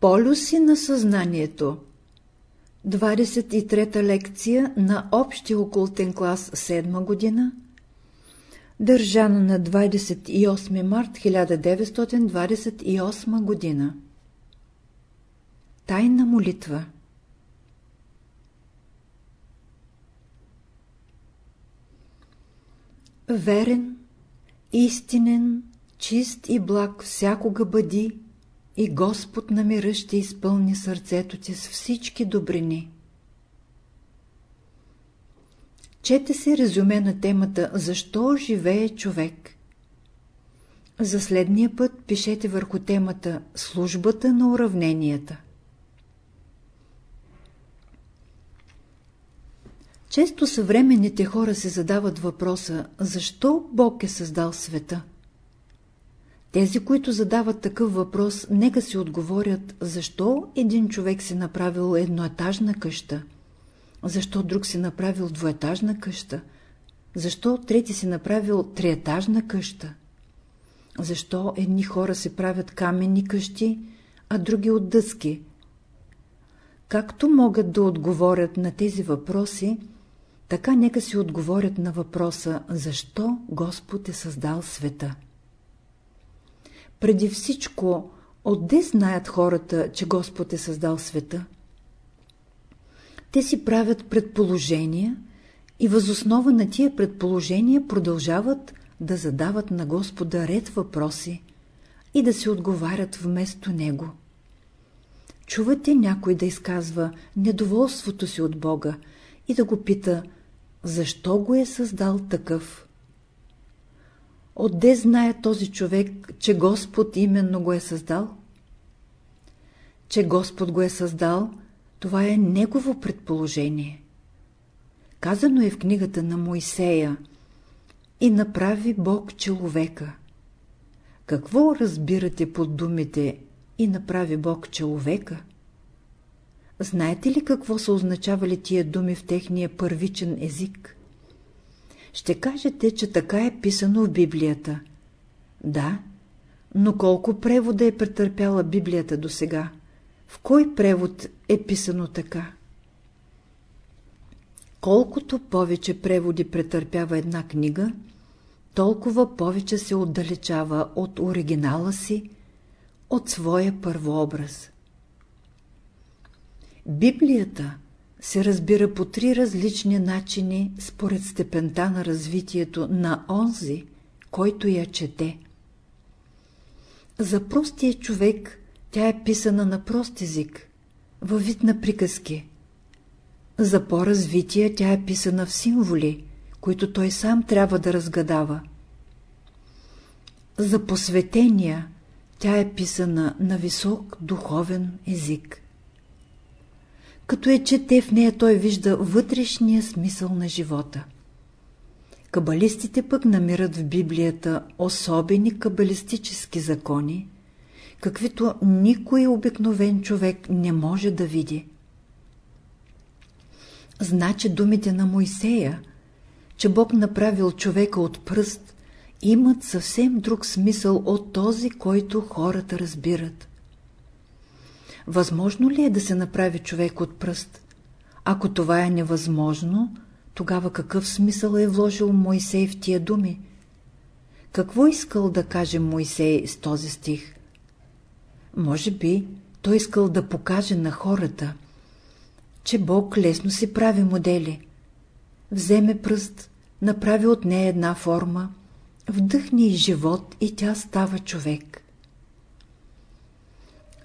Полюси на съзнанието. 23-та лекция на Общия окултен клас 7 година Държана на 28 март 1928 година. Тайна молитва. Верен, истинен, чист и благ всякога бъди и Господ на мира ще изпълни сърцето ти с всички добрини. Чете се резюме на темата «Защо живее човек?» За следния път пишете върху темата «Службата на уравненията». Често съвременните хора се задават въпроса «Защо Бог е създал света?» Тези, които задават такъв въпрос, нека си отговорят, защо един човек си направил едноетажна къща, защо друг си направил двоетажна къща, защо трети си направил триетажна къща, защо едни хора си правят каменни къщи, а други от дъски. Както могат да отговорят на тези въпроси, така нека си отговорят на въпроса, защо Господ е създал света. Преди всичко, отде знаят хората, че Господ е създал света? Те си правят предположения и възоснова на тия предположения продължават да задават на Господа ред въпроси и да се отговарят вместо Него. Чувате някой да изказва недоволството си от Бога и да го пита, защо го е създал такъв? Отде знае този човек, че Господ именно го е създал? Че Господ го е създал, това е негово предположение. Казано е в книгата на Моисея и направи Бог човека. Какво разбирате под думите и направи Бог човека? Знаете ли какво са означавали тия думи в техния първичен език? Ще кажете, че така е писано в Библията. Да, но колко превода е претърпяла Библията до сега? В кой превод е писано така? Колкото повече преводи претърпява една книга, толкова повече се отдалечава от оригинала си, от своя първообраз. Библията – се разбира по три различни начини според степента на развитието на онзи, който я чете. За простия човек тя е писана на прост език, във вид на приказки. За по-развития тя е писана в символи, които той сам трябва да разгадава. За посветения тя е писана на висок духовен език. Като е чете в нея, той вижда вътрешния смисъл на живота. Кабалистите пък намират в Библията особени кабалистически закони, каквито никой обикновен човек не може да види. Значи думите на Моисея, че Бог направил човека от пръст, имат съвсем друг смисъл от този, който хората разбират. Възможно ли е да се направи човек от пръст? Ако това е невъзможно, тогава какъв смисъл е вложил Моисей в тия думи? Какво искал да каже Моисей с този стих? Може би той искал да покаже на хората, че Бог лесно си прави модели. Вземе пръст, направи от нея една форма, вдъхни живот и тя става човек.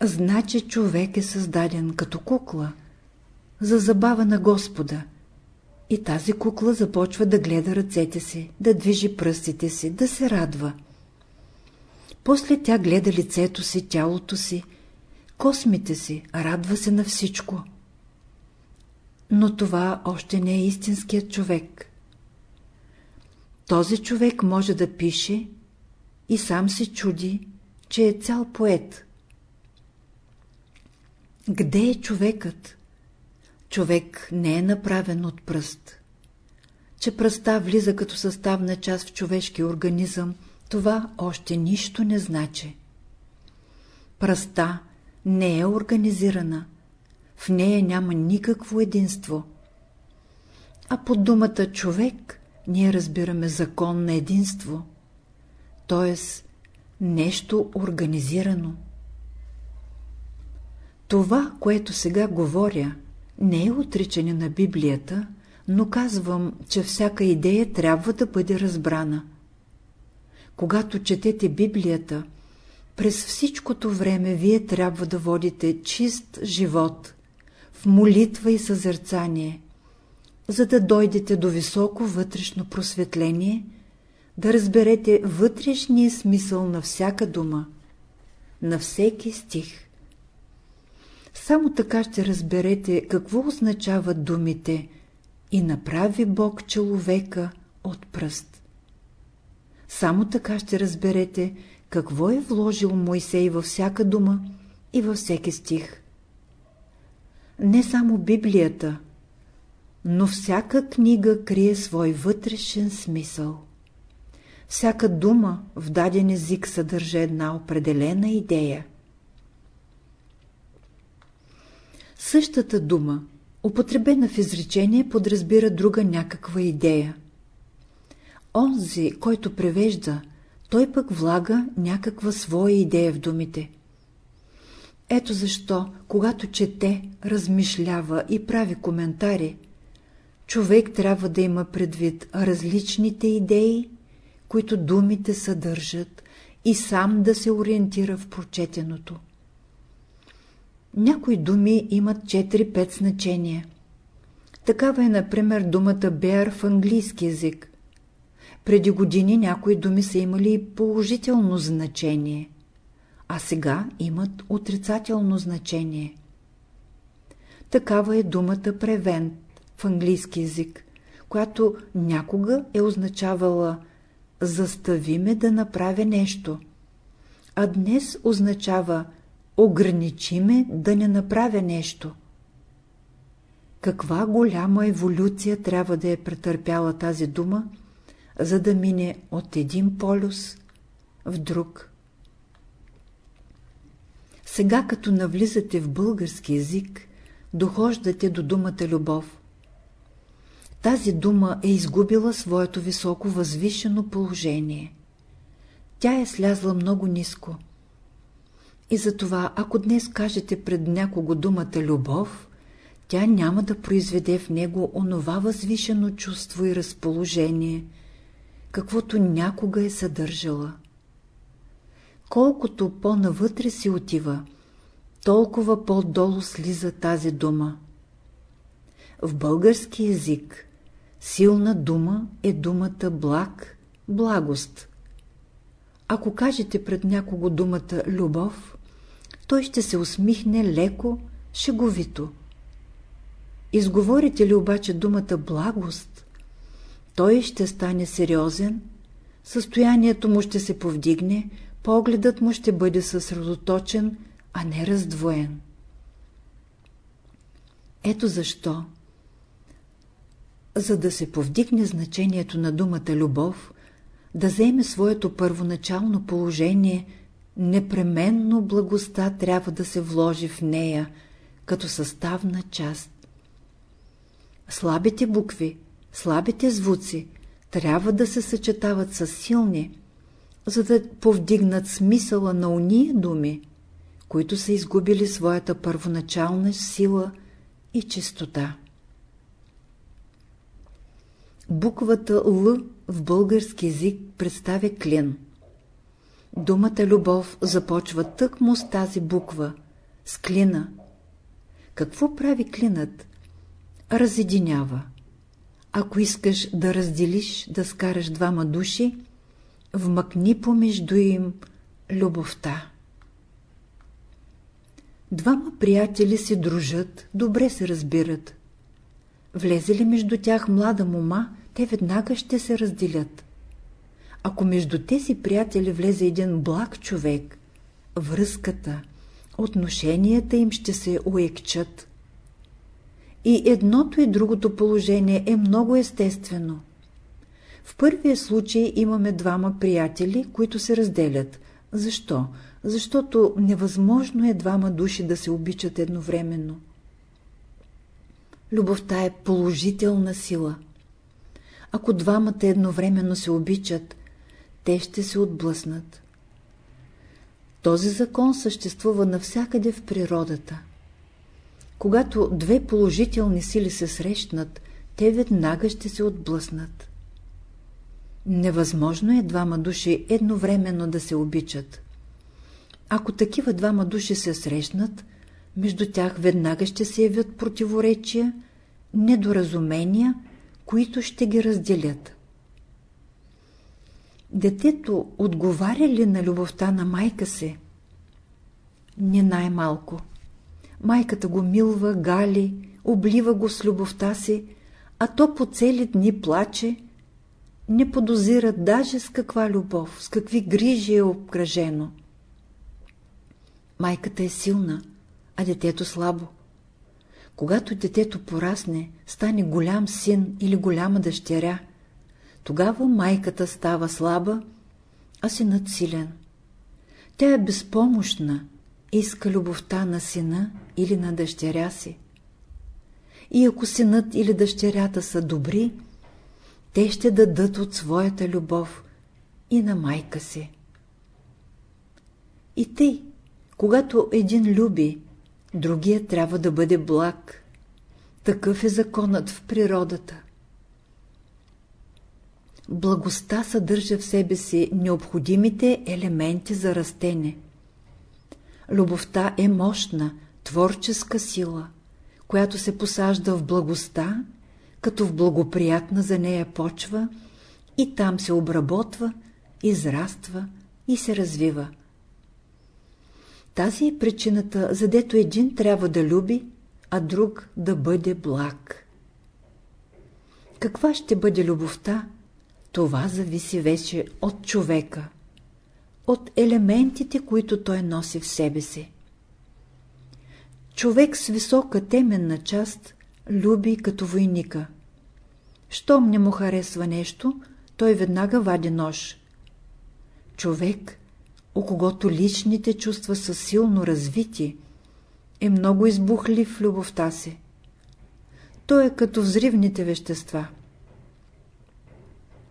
Значи човек е създаден като кукла, за забава на Господа. И тази кукла започва да гледа ръцете си, да движи пръстите си, да се радва. После тя гледа лицето си, тялото си, космите си, радва се на всичко. Но това още не е истинският човек. Този човек може да пише и сам се чуди, че е цял поет. Где е човекът? Човек не е направен от пръст. Че пръста влиза като съставна част в човешки организъм, това още нищо не значи. Пръста не е организирана. В нея няма никакво единство. А под думата човек ние разбираме закон на единство, т.е. нещо организирано. Това, което сега говоря, не е отричане на Библията, но казвам, че всяка идея трябва да бъде разбрана. Когато четете Библията, през всичкото време вие трябва да водите чист живот, в молитва и съзерцание, за да дойдете до високо вътрешно просветление, да разберете вътрешния смисъл на всяка дума, на всеки стих. Само така ще разберете какво означават думите и направи Бог човека от пръст. Само така ще разберете какво е вложил Мойсей във всяка дума и във всеки стих. Не само Библията, но всяка книга крие свой вътрешен смисъл. Всяка дума в даден език съдържа една определена идея. Същата дума, употребена в изречение, подразбира друга някаква идея. Онзи, който превежда, той пък влага някаква своя идея в думите. Ето защо, когато чете, размишлява и прави коментари, човек трябва да има предвид различните идеи, които думите съдържат и сам да се ориентира в прочетеното. Някои думи имат 4-5 значения. Такава е, например, думата bear в английски язик. Преди години някои думи са имали положително значение, а сега имат отрицателно значение. Такава е думата prevent в английски язик, която някога е означавала застави ме да направя нещо, а днес означава ограничи ме да не направя нещо. Каква голяма еволюция трябва да е претърпяла тази дума, за да мине от един полюс в друг. Сега, като навлизате в български язик, дохождате до думата любов. Тази дума е изгубила своето високо възвишено положение. Тя е слязла много ниско. И затова, ако днес кажете пред някого думата любов, тя няма да произведе в него онова възвишено чувство и разположение, каквото някога е съдържала. Колкото по-навътре си отива, толкова по-долу слиза тази дума. В български язик силна дума е думата благ, благост. Ако кажете пред някого думата любов, той ще се усмихне леко, шеговито. Изговорите ли обаче думата благост, той ще стане сериозен, състоянието му ще се повдигне, погледът му ще бъде съсредоточен, а не раздвоен. Ето защо. За да се повдигне значението на думата любов, да вземе своето първоначално положение, непременно благостта трябва да се вложи в нея, като съставна част. Слабите букви, слабите звуци трябва да се съчетават с силни, за да повдигнат смисъла на уния думи, които са изгубили своята първоначална сила и чистота. Буквата Л в български язик представя клин. Думата любов започва тъкмо с тази буква, с клина. Какво прави клинът? Разединява. Ако искаш да разделиш, да скараш двама души, вмъкни помежду им любовта. Двама приятели се дружат, добре се разбират. Влезе ли между тях млада мома, те веднага ще се разделят. Ако между тези приятели влезе един благ човек, връзката, отношенията им ще се уекчат. И едното и другото положение е много естествено. В първия случай имаме двама приятели, които се разделят. Защо? защото невъзможно е двама души да се обичат едновременно. Любовта е положителна сила. Ако двамата едновременно се обичат, те ще се отблъснат. Този закон съществува навсякъде в природата. Когато две положителни сили се срещнат, те веднага ще се отблъснат. Невъзможно е двама души едновременно да се обичат. Ако такива двама души се срещнат, между тях веднага ще се явят противоречия, недоразумения, които ще ги разделят. Детето отговаря ли на любовта на майка се? Не най-малко. Майката го милва, гали, облива го с любовта си, а то по цели дни плаче, не подозира даже с каква любов, с какви грижи е обкръжено. Майката е силна, а детето слабо. Когато детето порасне, стане голям син или голяма дъщеря, тогава майката става слаба, а синът силен. Тя е безпомощна, иска любовта на сина или на дъщеря си. И ако синът или дъщерята са добри, те ще дадат от своята любов и на майка си. И тъй, когато един люби, другия трябва да бъде благ. Такъв е законът в природата. Благостта съдържа в себе си необходимите елементи за растене. Любовта е мощна, творческа сила, която се посажда в благостта, като в благоприятна за нея почва и там се обработва, израства и се развива. Тази е причината, задето един трябва да люби, а друг да бъде благ. Каква ще бъде любовта, това зависи вече от човека, от елементите, които той носи в себе си. Човек с висока теменна част люби като войника. Щом не му харесва нещо, той веднага вади нож. Човек, у когото личните чувства са силно развити, е много избухлив в любовта си. Той е като взривните вещества.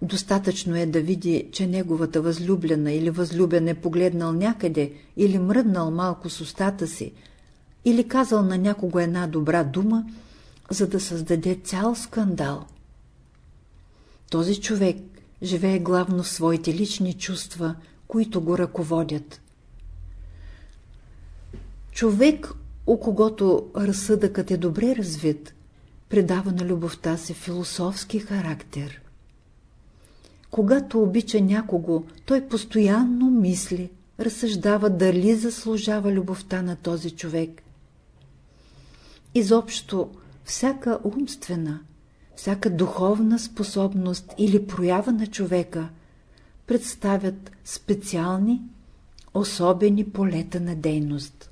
Достатъчно е да види, че неговата възлюблена или възлюбен е погледнал някъде или мръднал малко с устата си, или казал на някого една добра дума, за да създаде цял скандал. Този човек живее главно в своите лични чувства, които го ръководят. Човек, у когото разсъдъкът е добре развит, предава на любовта си философски характер. Когато обича някого, той постоянно мисли, разсъждава дали заслужава любовта на този човек. Изобщо, всяка умствена, всяка духовна способност или проява на човека представят специални, особени полета на дейност.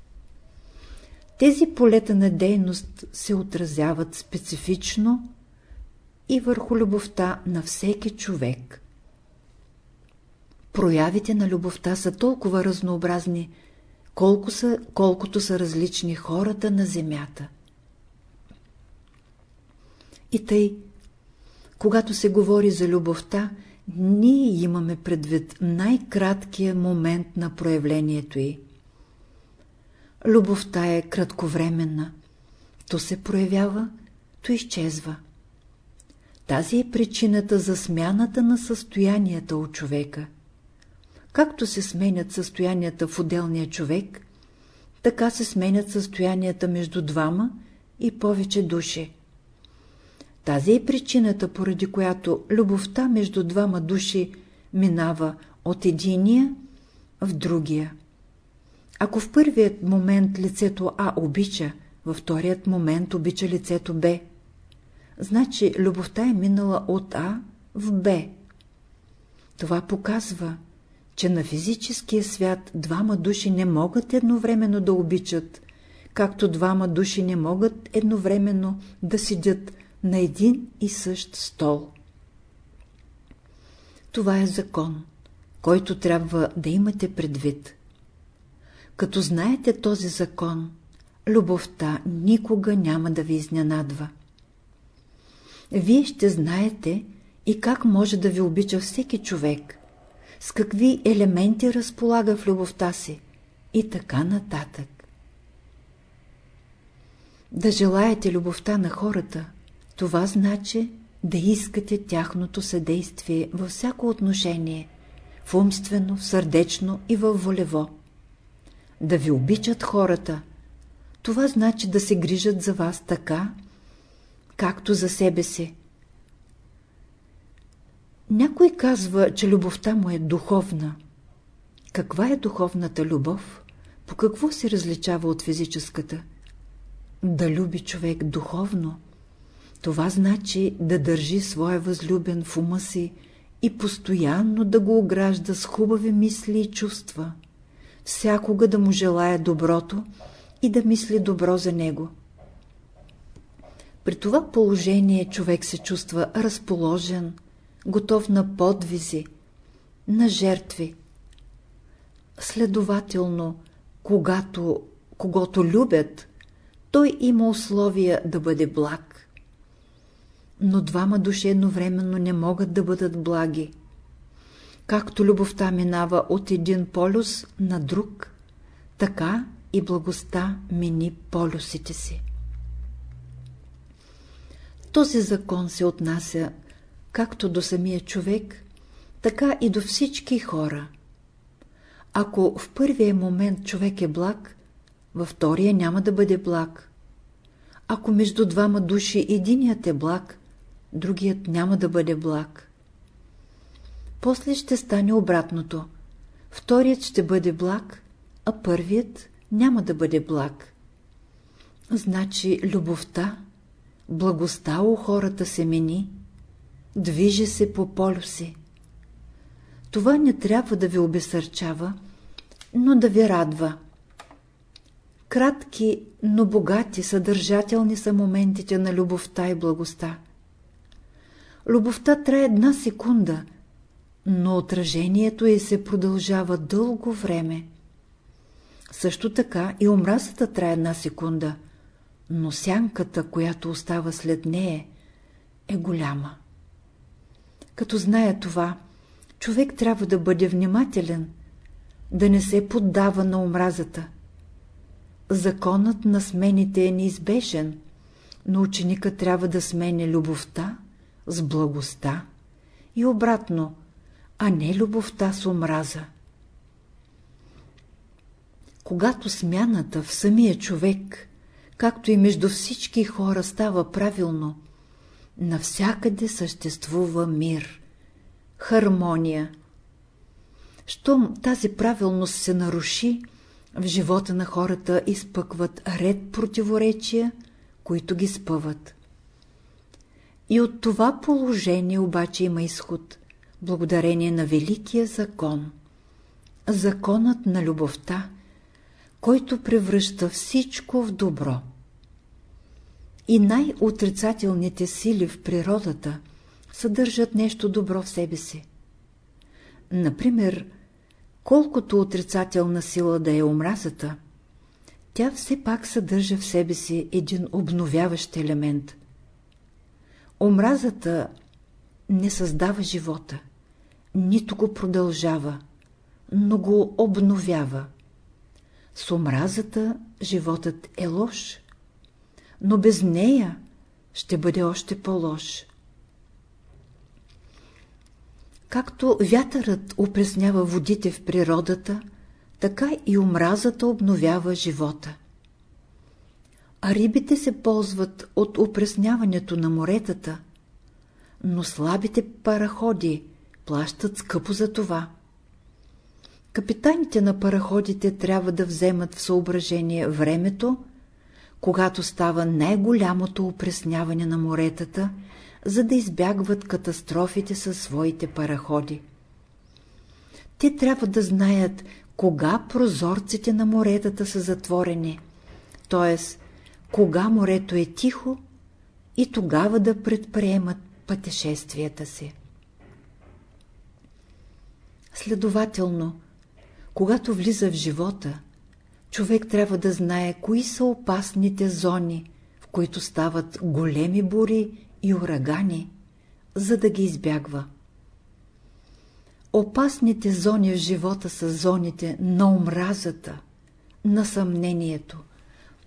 Тези полета на дейност се отразяват специфично и върху любовта на всеки човек. Проявите на любовта са толкова разнообразни, колко са, колкото са различни хората на земята. И тъй, когато се говори за любовта, ние имаме предвид най-краткия момент на проявлението й. Любовта е кратковременна. То се проявява, то изчезва. Тази е причината за смяната на състоянията от човека. Както се сменят състоянията в отделния човек, така се сменят състоянията между двама и повече души. Тази е причината, поради която любовта между двама души минава от единия в другия. Ако в първият момент лицето А обича, във вторият момент обича лицето Б, значи любовта е минала от А в Б. Това показва, че на физическия свят двама души не могат едновременно да обичат, както двама души не могат едновременно да седят на един и същ стол. Това е закон, който трябва да имате предвид. Като знаете този закон, любовта никога няма да ви изненадва. Вие ще знаете и как може да ви обича всеки човек, с какви елементи разполага в любовта си и така нататък. Да желаете любовта на хората, това значи да искате тяхното съдействие във всяко отношение, в умствено, сърдечно и във волево. Да ви обичат хората, това значи да се грижат за вас така, както за себе си. Някой казва, че любовта му е духовна. Каква е духовната любов? По какво се различава от физическата? Да люби човек духовно. Това значи да държи своя възлюбен в ума си и постоянно да го огражда с хубави мисли и чувства, всякога да му желая доброто и да мисли добро за него. При това положение човек се чувства разположен, готов на подвизи, на жертви. Следователно, когато когато любят, той има условия да бъде благ. Но двама души едновременно не могат да бъдат благи. Както любовта минава от един полюс на друг, така и благостта мини полюсите си. Този закон се отнася както до самия човек, така и до всички хора. Ако в първия момент човек е благ, във втория няма да бъде благ. Ако между двама души единият е благ, другият няма да бъде благ. После ще стане обратното. Вторият ще бъде благ, а първият няма да бъде благ. Значи любовта, благостта у хората се мени, движи се по полюси. Това не трябва да ви обесърчава, но да ви радва. Кратки, но богати, съдържателни са моментите на любовта и благостта. Любовта трае една секунда, но отражението й се продължава дълго време. Също така и омразата трае една секунда, но сянката, която остава след нея, е голяма. Като знае това, човек трябва да бъде внимателен, да не се поддава на омразата. Законът на смените е неизбежен, но ученика трябва да сменя любовта с благостта и обратно, а не любовта с омраза. Когато смяната в самия човек, както и между всички хора става правилно, навсякъде съществува мир, хармония. Щом тази правилност се наруши, в живота на хората изпъкват ред противоречия, които ги спъват. И от това положение обаче има изход, благодарение на великия закон. Законът на любовта, който превръща всичко в добро. И най-отрицателните сили в природата съдържат нещо добро в себе си. Например, колкото отрицателна сила да е омразата, тя все пак съдържа в себе си един обновяващ елемент. Омразата не създава живота, нито го продължава, но го обновява. С омразата животът е лош, но без нея ще бъде още по-лош. Както вятърът опреснява водите в природата, така и омразата обновява живота. А рибите се ползват от опресняването на моретата, но слабите параходи плащат скъпо за това. Капитаните на параходите трябва да вземат в съображение времето, когато става най-голямото опресняване на моретата, за да избягват катастрофите със своите параходи. Те трябва да знаят кога прозорците на моретата са затворени, т.е. кога морето е тихо и тогава да предприемат пътешествията си. Следователно, когато влиза в живота, човек трябва да знае, кои са опасните зони, в които стават големи бури и урагани, за да ги избягва. Опасните зони в живота са зоните на омразата, на съмнението,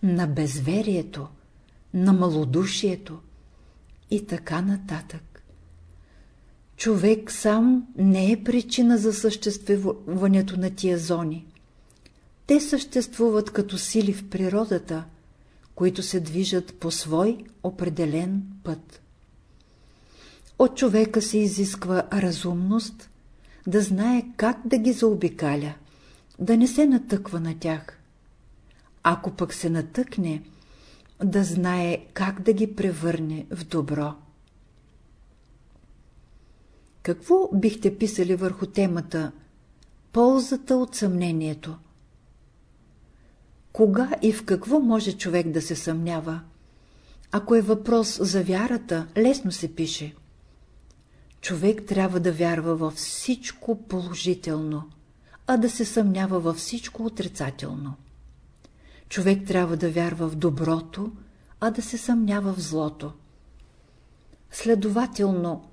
на безверието, на малодушието и така нататък. Човек сам не е причина за съществуването на тия зони. Те съществуват като сили в природата, които се движат по свой определен път. От човека се изисква разумност, да знае как да ги заобикаля, да не се натъква на тях. Ако пък се натъкне, да знае как да ги превърне в добро. Какво бихте писали върху темата Ползата от съмнението? Кога и в какво може човек да се съмнява? Ако е въпрос за вярата, лесно се пише. Човек трябва да вярва във всичко положително, а да се съмнява във всичко отрицателно. Човек трябва да вярва в доброто, а да се съмнява в злото. Следователно,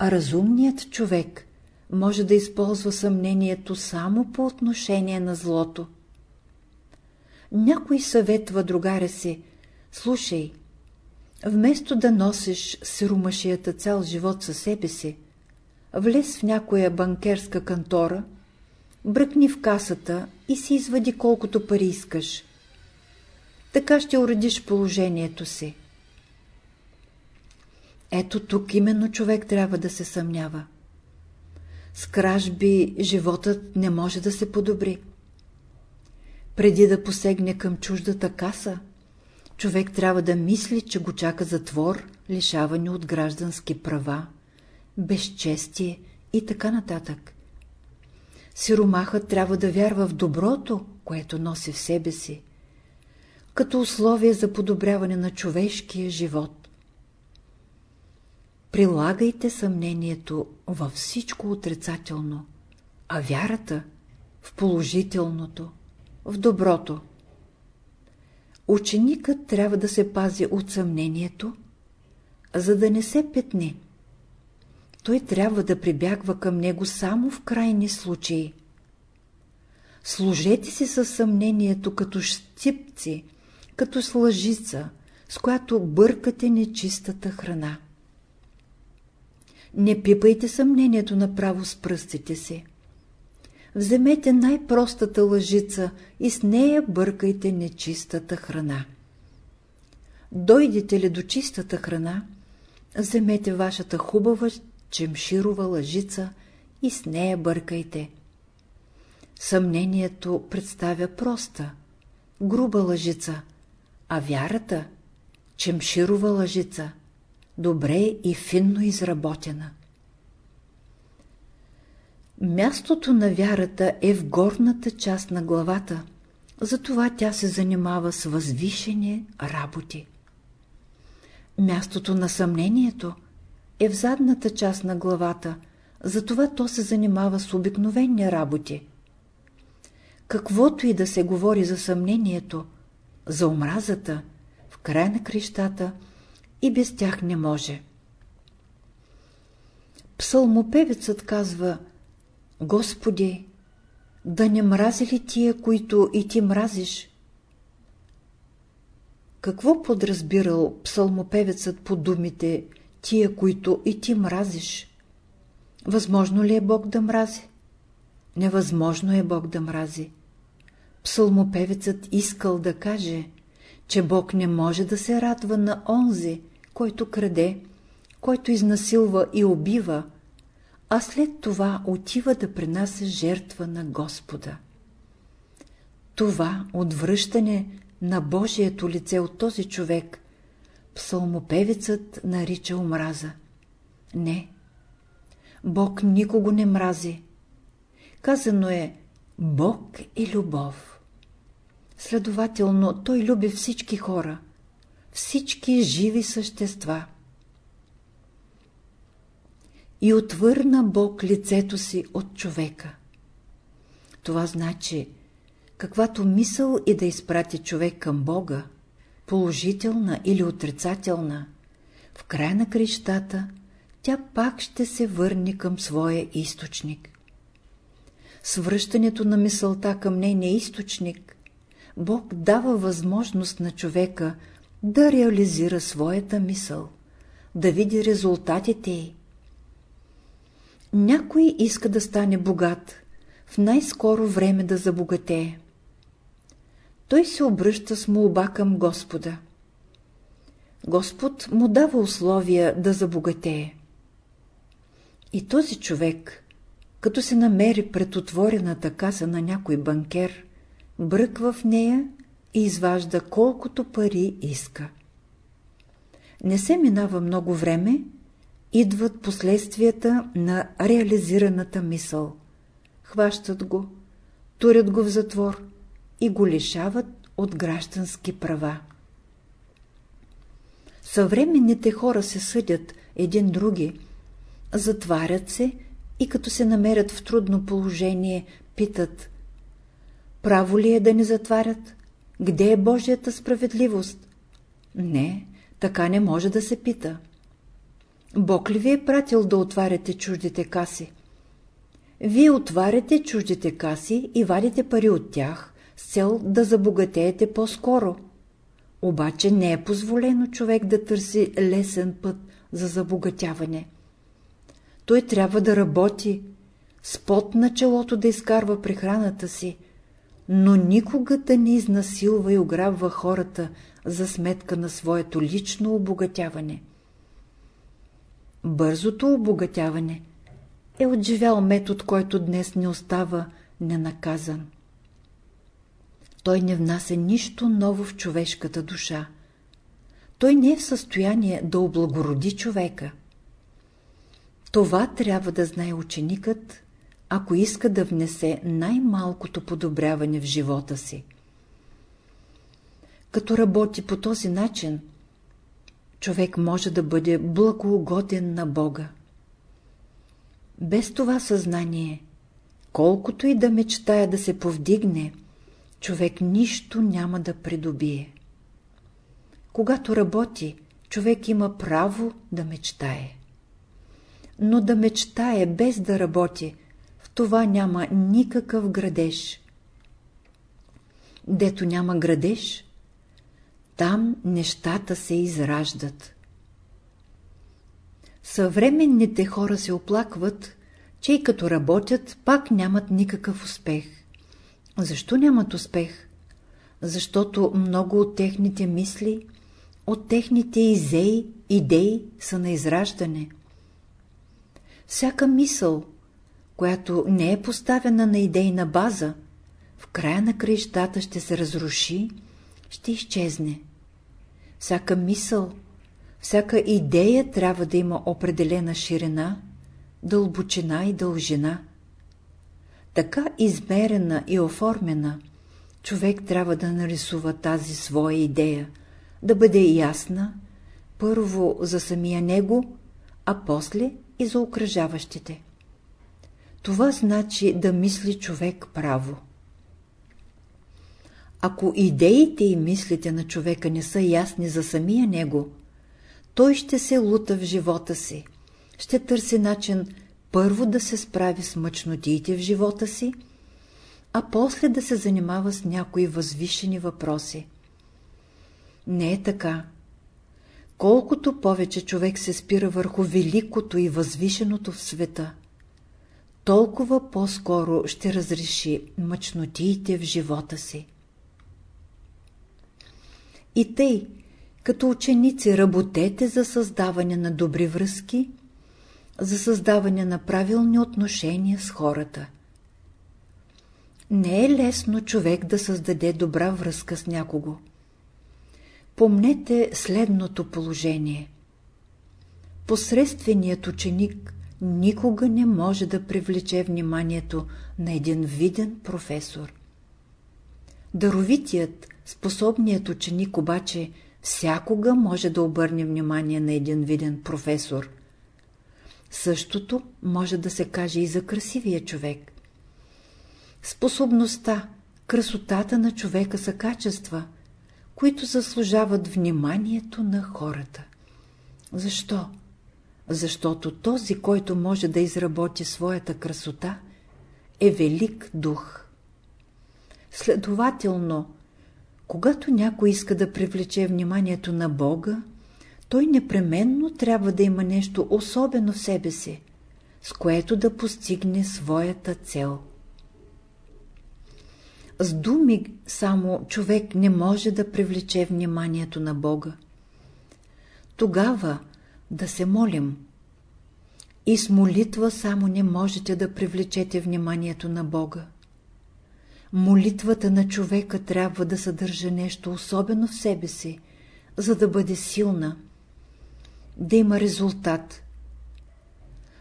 разумният човек може да използва съмнението само по отношение на злото. Някой съветва другаря си, слушай, вместо да носиш сиромашията цял живот със себе си, влез в някоя банкерска кантора, бръкни в касата и си извади колкото пари искаш. Така ще уредиш положението си. Ето тук именно човек трябва да се съмнява. С кражби животът не може да се подобри. Преди да посегне към чуждата каса, човек трябва да мисли, че го чака затвор, лишаване от граждански права, безчестие и така нататък. Сиромахът трябва да вярва в доброто, което носи в себе си, като условие за подобряване на човешкия живот. Прилагайте съмнението във всичко отрицателно, а вярата в положителното, в доброто. Ученикът трябва да се пази от съмнението, за да не се петне. Той трябва да прибягва към него само в крайни случаи. Служете си със съмнението като щипци, като с лъжица, с която бъркате нечистата храна. Не пипайте съмнението направо с пръстите си. Вземете най-простата лъжица и с нея бъркайте нечистата храна. Дойдете ли до чистата храна, вземете вашата хубава чемширова лъжица и с нея бъркайте. Съмнението представя проста, груба лъжица, а вярата – чемширова лъжица, добре и финно изработена. Мястото на вярата е в горната част на главата, затова тя се занимава с възвишени работи. Мястото на съмнението е в задната част на главата, затова то се занимава с обикновени работи. Каквото и да се говори за съмнението, за омразата, в края на крещата и без тях не може. Псалмопевецът казва Господи, да не мрази ли тия, които и ти мразиш? Какво подразбирал псалмопевецът по думите тия, които и ти мразиш? Възможно ли е Бог да мрази? Невъзможно е Бог да мрази. Псалмопевецът искал да каже, че Бог не може да се радва на онзи, който краде, който изнасилва и убива, а след това отива да принася жертва на Господа. Това отвръщане на Божието лице от този човек псалмопевецът нарича омраза. Не, Бог никого не мрази. Казано е Бог е любов. Следователно, Той люби всички хора, всички живи същества и отвърна Бог лицето си от човека. Това значи, каквато мисъл и да изпрати човек към Бога, положителна или отрицателна, в края на крещата тя пак ще се върне към своя източник. Свръщането на мисълта към нейния източник, Бог дава възможност на човека да реализира своята мисъл, да види резултатите й. Някой иска да стане богат, в най-скоро време да забогатее. Той се обръща с молба към Господа. Господ му дава условия да забогатее. И този човек, като се намери пред отворената каса на някой банкер, бръква в нея и изважда колкото пари иска. Не се минава много време, идват последствията на реализираната мисъл. Хващат го, турят го в затвор и го лишават от граждански права. Съвременните хора се съдят един други, затварят се и като се намерят в трудно положение, питат Право ли е да ни затварят? Где е Божията справедливост? Не, така не може да се пита. Бог ли ви е пратил да отваряте чуждите каси? Вие отваряте чуждите каси и вадите пари от тях с цел да забогатеете по-скоро. Обаче не е позволено човек да търси лесен път за забогатяване. Той трябва да работи, с пот на челото да изкарва прехраната си, но никога да не изнасилва и ограбва хората за сметка на своето лично обогатяване. Бързото обогатяване е отживял метод, който днес не остава ненаказан. Той не внася нищо ново в човешката душа. Той не е в състояние да облагороди човека. Това трябва да знае ученикът, ако иска да внесе най-малкото подобряване в живота си. Като работи по този начин, човек може да бъде благоугоден на Бога. Без това съзнание, колкото и да мечтая да се повдигне, човек нищо няма да придобие. Когато работи, човек има право да мечтае. Но да мечтае без да работи, в това няма никакъв градеж. Дето няма градеж, там нещата се израждат. Съвременните хора се оплакват, че и като работят, пак нямат никакъв успех. Защо нямат успех? Защото много от техните мисли, от техните изеи, идеи са на израждане. Всяка мисъл, която не е поставена на идейна база, в края на краищата ще се разруши, ще изчезне. Всяка мисъл, всяка идея трябва да има определена ширина, дълбочина и дължина. Така измерена и оформена, човек трябва да нарисува тази своя идея, да бъде ясна, първо за самия него, а после и за окръжаващите. Това значи да мисли човек право. Ако идеите и мислите на човека не са ясни за самия него, той ще се лута в живота си, ще търси начин първо да се справи с мъчнотиите в живота си, а после да се занимава с някои възвишени въпроси. Не е така. Колкото повече човек се спира върху великото и възвишеното в света, толкова по-скоро ще разреши мъчнотиите в живота си. И тъй, като ученици, работете за създаване на добри връзки, за създаване на правилни отношения с хората. Не е лесно човек да създаде добра връзка с някого. Помнете следното положение. Посредственият ученик никога не може да привлече вниманието на един виден професор. Даровитият, способният ученик обаче всякога може да обърне внимание на един виден професор. Същото може да се каже и за красивия човек. Способността, красотата на човека са качества, които заслужават вниманието на хората. Защо? Защото този, който може да изработи своята красота, е велик дух. Следователно, когато някой иска да привлече вниманието на Бога, той непременно трябва да има нещо особено в себе си, с което да постигне своята цел. С думи само човек не може да привлече вниманието на Бога. Тогава да се молим. И с молитва само не можете да привлечете вниманието на Бога. Молитвата на човека трябва да съдържа нещо особено в себе си, за да бъде силна, да има резултат.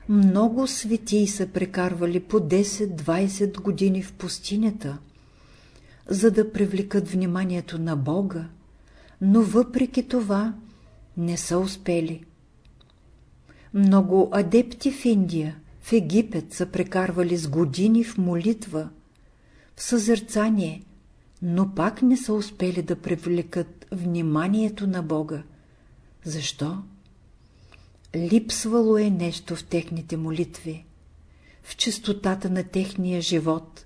Много светии са прекарвали по 10-20 години в пустинята, за да привлекат вниманието на Бога, но въпреки това не са успели. Много адепти в Индия, в Египет са прекарвали с години в молитва, съзерцание, но пак не са успели да привлекат вниманието на Бога. Защо? Липсвало е нещо в техните молитви, в чистотата на техния живот.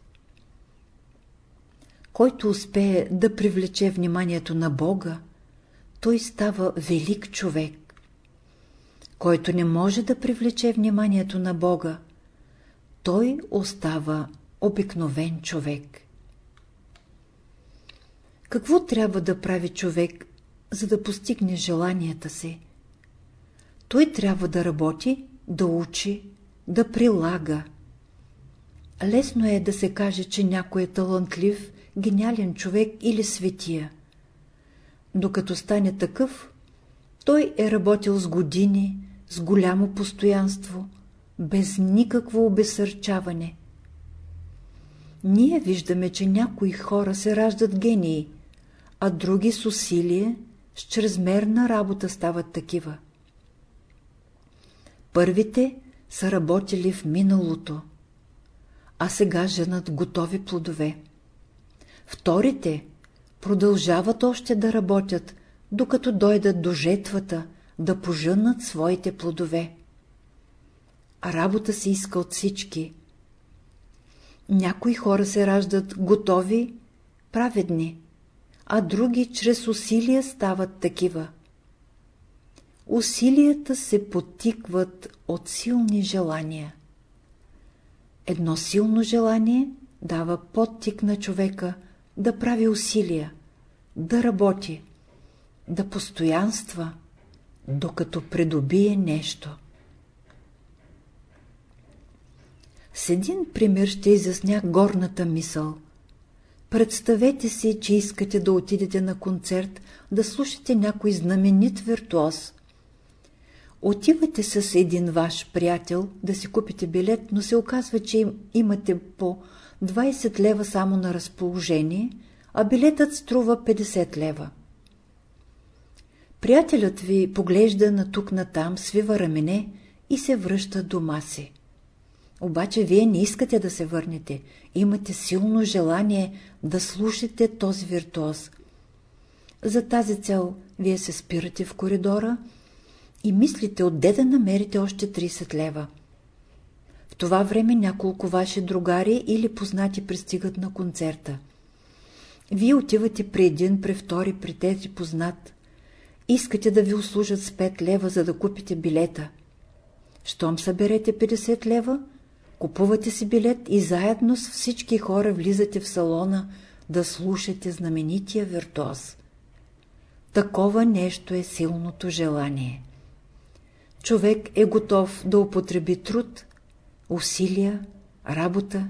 Който успее да привлече вниманието на Бога, той става велик човек. Който не може да привлече вниманието на Бога, той остава обикновен човек. Какво трябва да прави човек, за да постигне желанията си? Той трябва да работи, да учи, да прилага. Лесно е да се каже, че някой е талантлив, гениален човек или светия. Докато стане такъв, той е работил с години, с голямо постоянство, без никакво обесърчаване. Ние виждаме, че някои хора се раждат гении, а други с усилие, с чрезмерна работа стават такива. Първите са работили в миналото, а сега женат готови плодове. Вторите продължават още да работят, докато дойдат до жетвата, да пожънат своите плодове. А работа се иска от всички. Някои хора се раждат готови, праведни, а други чрез усилия стават такива. Усилията се потикват от силни желания. Едно силно желание дава подтик на човека да прави усилия, да работи, да постоянства, докато придобие нещо. С един пример ще изясня горната мисъл. Представете си, че искате да отидете на концерт, да слушате някой знаменит виртуоз. Отивате с един ваш приятел да си купите билет, но се оказва, че имате по 20 лева само на разположение, а билетът струва 50 лева. Приятелят ви поглежда на тук натам, свива рамене и се връща дома си. Обаче вие не искате да се върнете, имате силно желание да слушате този виртуоз. За тази цел вие се спирате в коридора и мислите отде да намерите още 30 лева. В това време няколко ваши другари или познати пристигат на концерта. Вие отивате при един, при втори, при тези познат. Искате да ви услужат с 5 лева, за да купите билета. Щом съберете 50 лева, купувате си билет и заедно с всички хора влизате в салона да слушате знаменития виртуоз. Такова нещо е силното желание. Човек е готов да употреби труд, усилия, работа,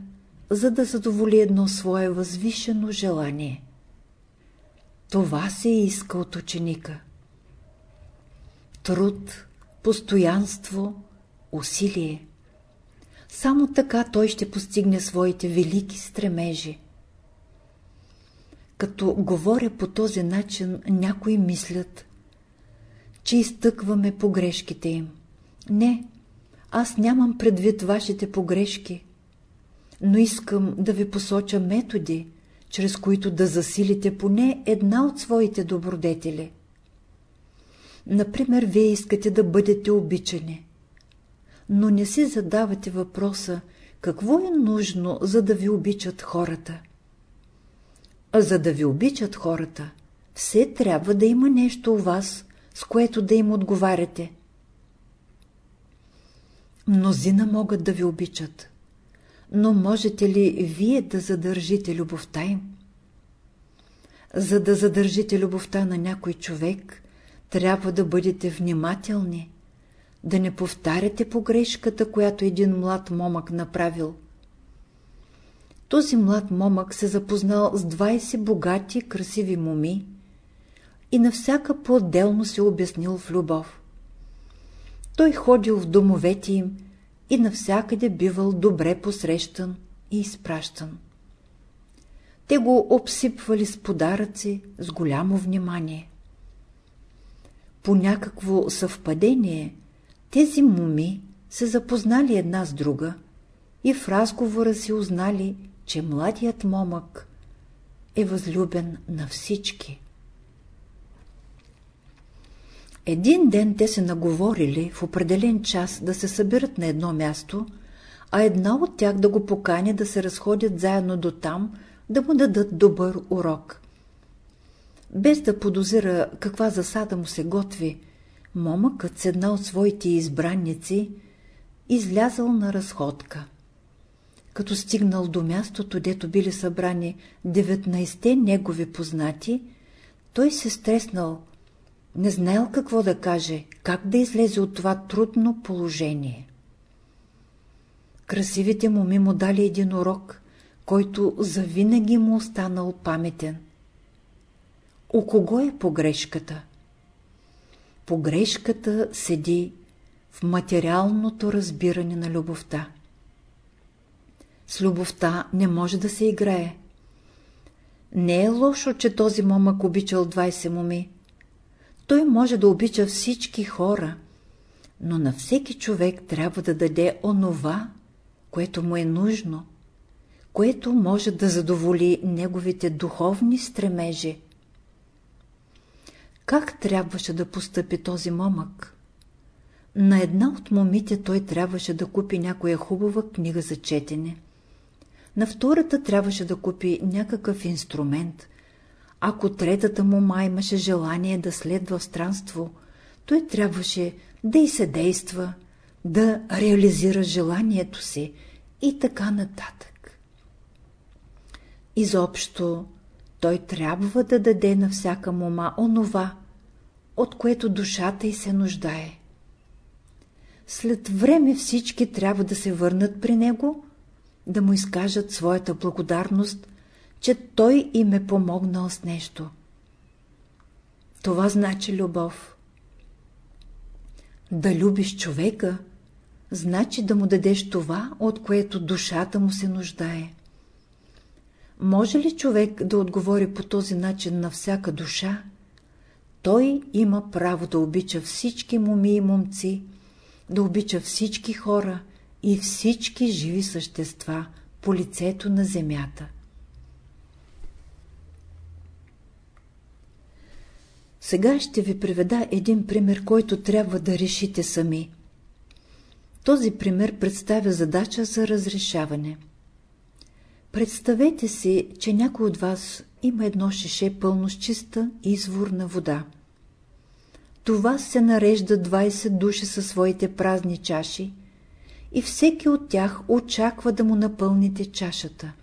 за да задоволи едно свое възвишено желание. Това се иска от ученика. Труд, постоянство, усилие. Само така той ще постигне своите велики стремежи. Като говоря по този начин, някои мислят, че изтъкваме погрешките им. Не, аз нямам предвид вашите погрешки, но искам да ви посоча методи, чрез които да засилите поне една от своите добродетели. Например, вие искате да бъдете обичани, но не си задавате въпроса, какво е нужно, за да ви обичат хората. А за да ви обичат хората, все трябва да има нещо у вас, с което да им отговаряте. Мнозина могат да ви обичат, но можете ли вие да задържите любовта им? За да задържите любовта на някой човек, трябва да бъдете внимателни, да не повтаряте погрешката, която един млад момък направил. Този млад момък се запознал с 20 богати, красиви моми и на всяка по-отделно се обяснил в любов. Той ходил в домовете им и навсякъде бивал добре посрещан и изпращан. Те го обсипвали с подаръци с голямо внимание. По някакво съвпадение тези моми се запознали една с друга и в разговора си узнали, че младият момък е възлюбен на всички. Един ден те се наговорили в определен час да се събират на едно място, а една от тях да го покани да се разходят заедно до там, да му дадат добър урок. Без да подозира каква засада му се готви, момъкът с една от своите избранници излязъл на разходка. Като стигнал до мястото, дето били събрани 19 негови познати, той се стреснал – не знаел какво да каже, как да излезе от това трудно положение. Красивите моми му дали един урок, който завинаги му останал паметен. У кого е погрешката? Погрешката седи в материалното разбиране на любовта. С любовта не може да се играе. Не е лошо, че този момък обичал 20 моми, той може да обича всички хора, но на всеки човек трябва да даде онова, което му е нужно, което може да задоволи неговите духовни стремежи. Как трябваше да постъпи този момък? На една от момите той трябваше да купи някоя хубава книга за четене. На втората трябваше да купи някакъв инструмент, ако третата му май имаше желание да следва странство, той трябваше да й се действа, да реализира желанието си и така нататък. Изобщо той трябва да даде на всяка мома онова, от което душата й се нуждае. След време всички трябва да се върнат при него, да му изкажат своята благодарност че той им е помогнал с нещо. Това значи любов. Да любиш човека, значи да му дадеш това, от което душата му се нуждае. Може ли човек да отговори по този начин на всяка душа? Той има право да обича всички моми и момци, да обича всички хора и всички живи същества по лицето на земята. Сега ще ви приведа един пример, който трябва да решите сами. Този пример представя задача за разрешаване. Представете си, че някой от вас има едно шише пълно с чиста изворна вода. Това се нарежда 20 души със своите празни чаши и всеки от тях очаква да му напълните чашата.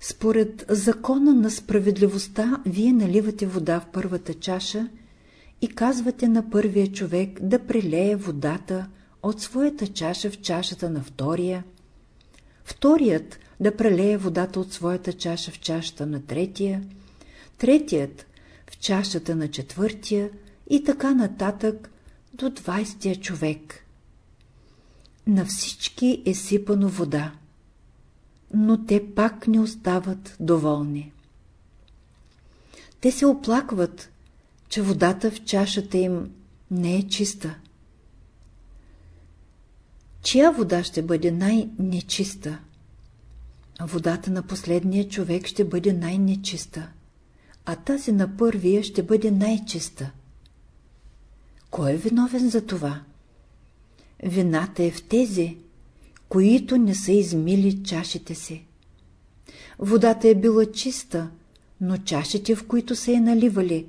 Според закона на справедливостта, вие наливате вода в първата чаша и казвате на първия човек да прелее водата от своята чаша в чашата на втория, вторият да прелее водата от своята чаша в чашата на третия, третият в чашата на четвъртия и така нататък до 20 човек. На всички е сипано вода но те пак не остават доволни. Те се оплакват, че водата в чашата им не е чиста. Чия вода ще бъде най-нечиста? Водата на последния човек ще бъде най-нечиста, а тази на първия ще бъде най-чиста. Кой е виновен за това? Вината е в тези, които не са измили чашите си. Водата е била чиста, но чашите, в които са я наливали,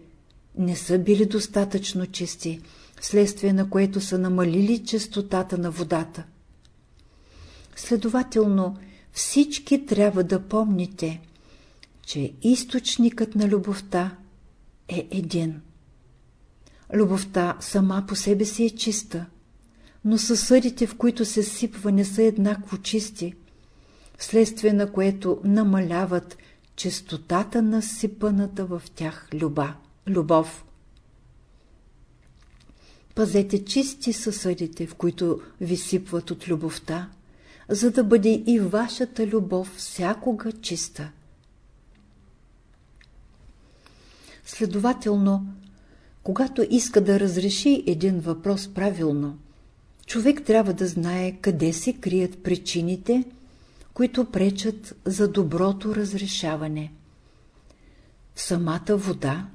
не са били достатъчно чисти, вследствие на което са намалили чистотата на водата. Следователно, всички трябва да помните, че източникът на любовта е един. Любовта сама по себе си е чиста, но съсъдите, в които се сипва, не са еднакво чисти, вследствие на което намаляват чистотата на сипаната в тях люба, любов. Пазете чисти съсъдите, в които ви сипват от любовта, за да бъде и вашата любов всякога чиста. Следователно, когато иска да разреши един въпрос правилно, човек трябва да знае къде се крият причините, които пречат за доброто разрешаване. В самата вода,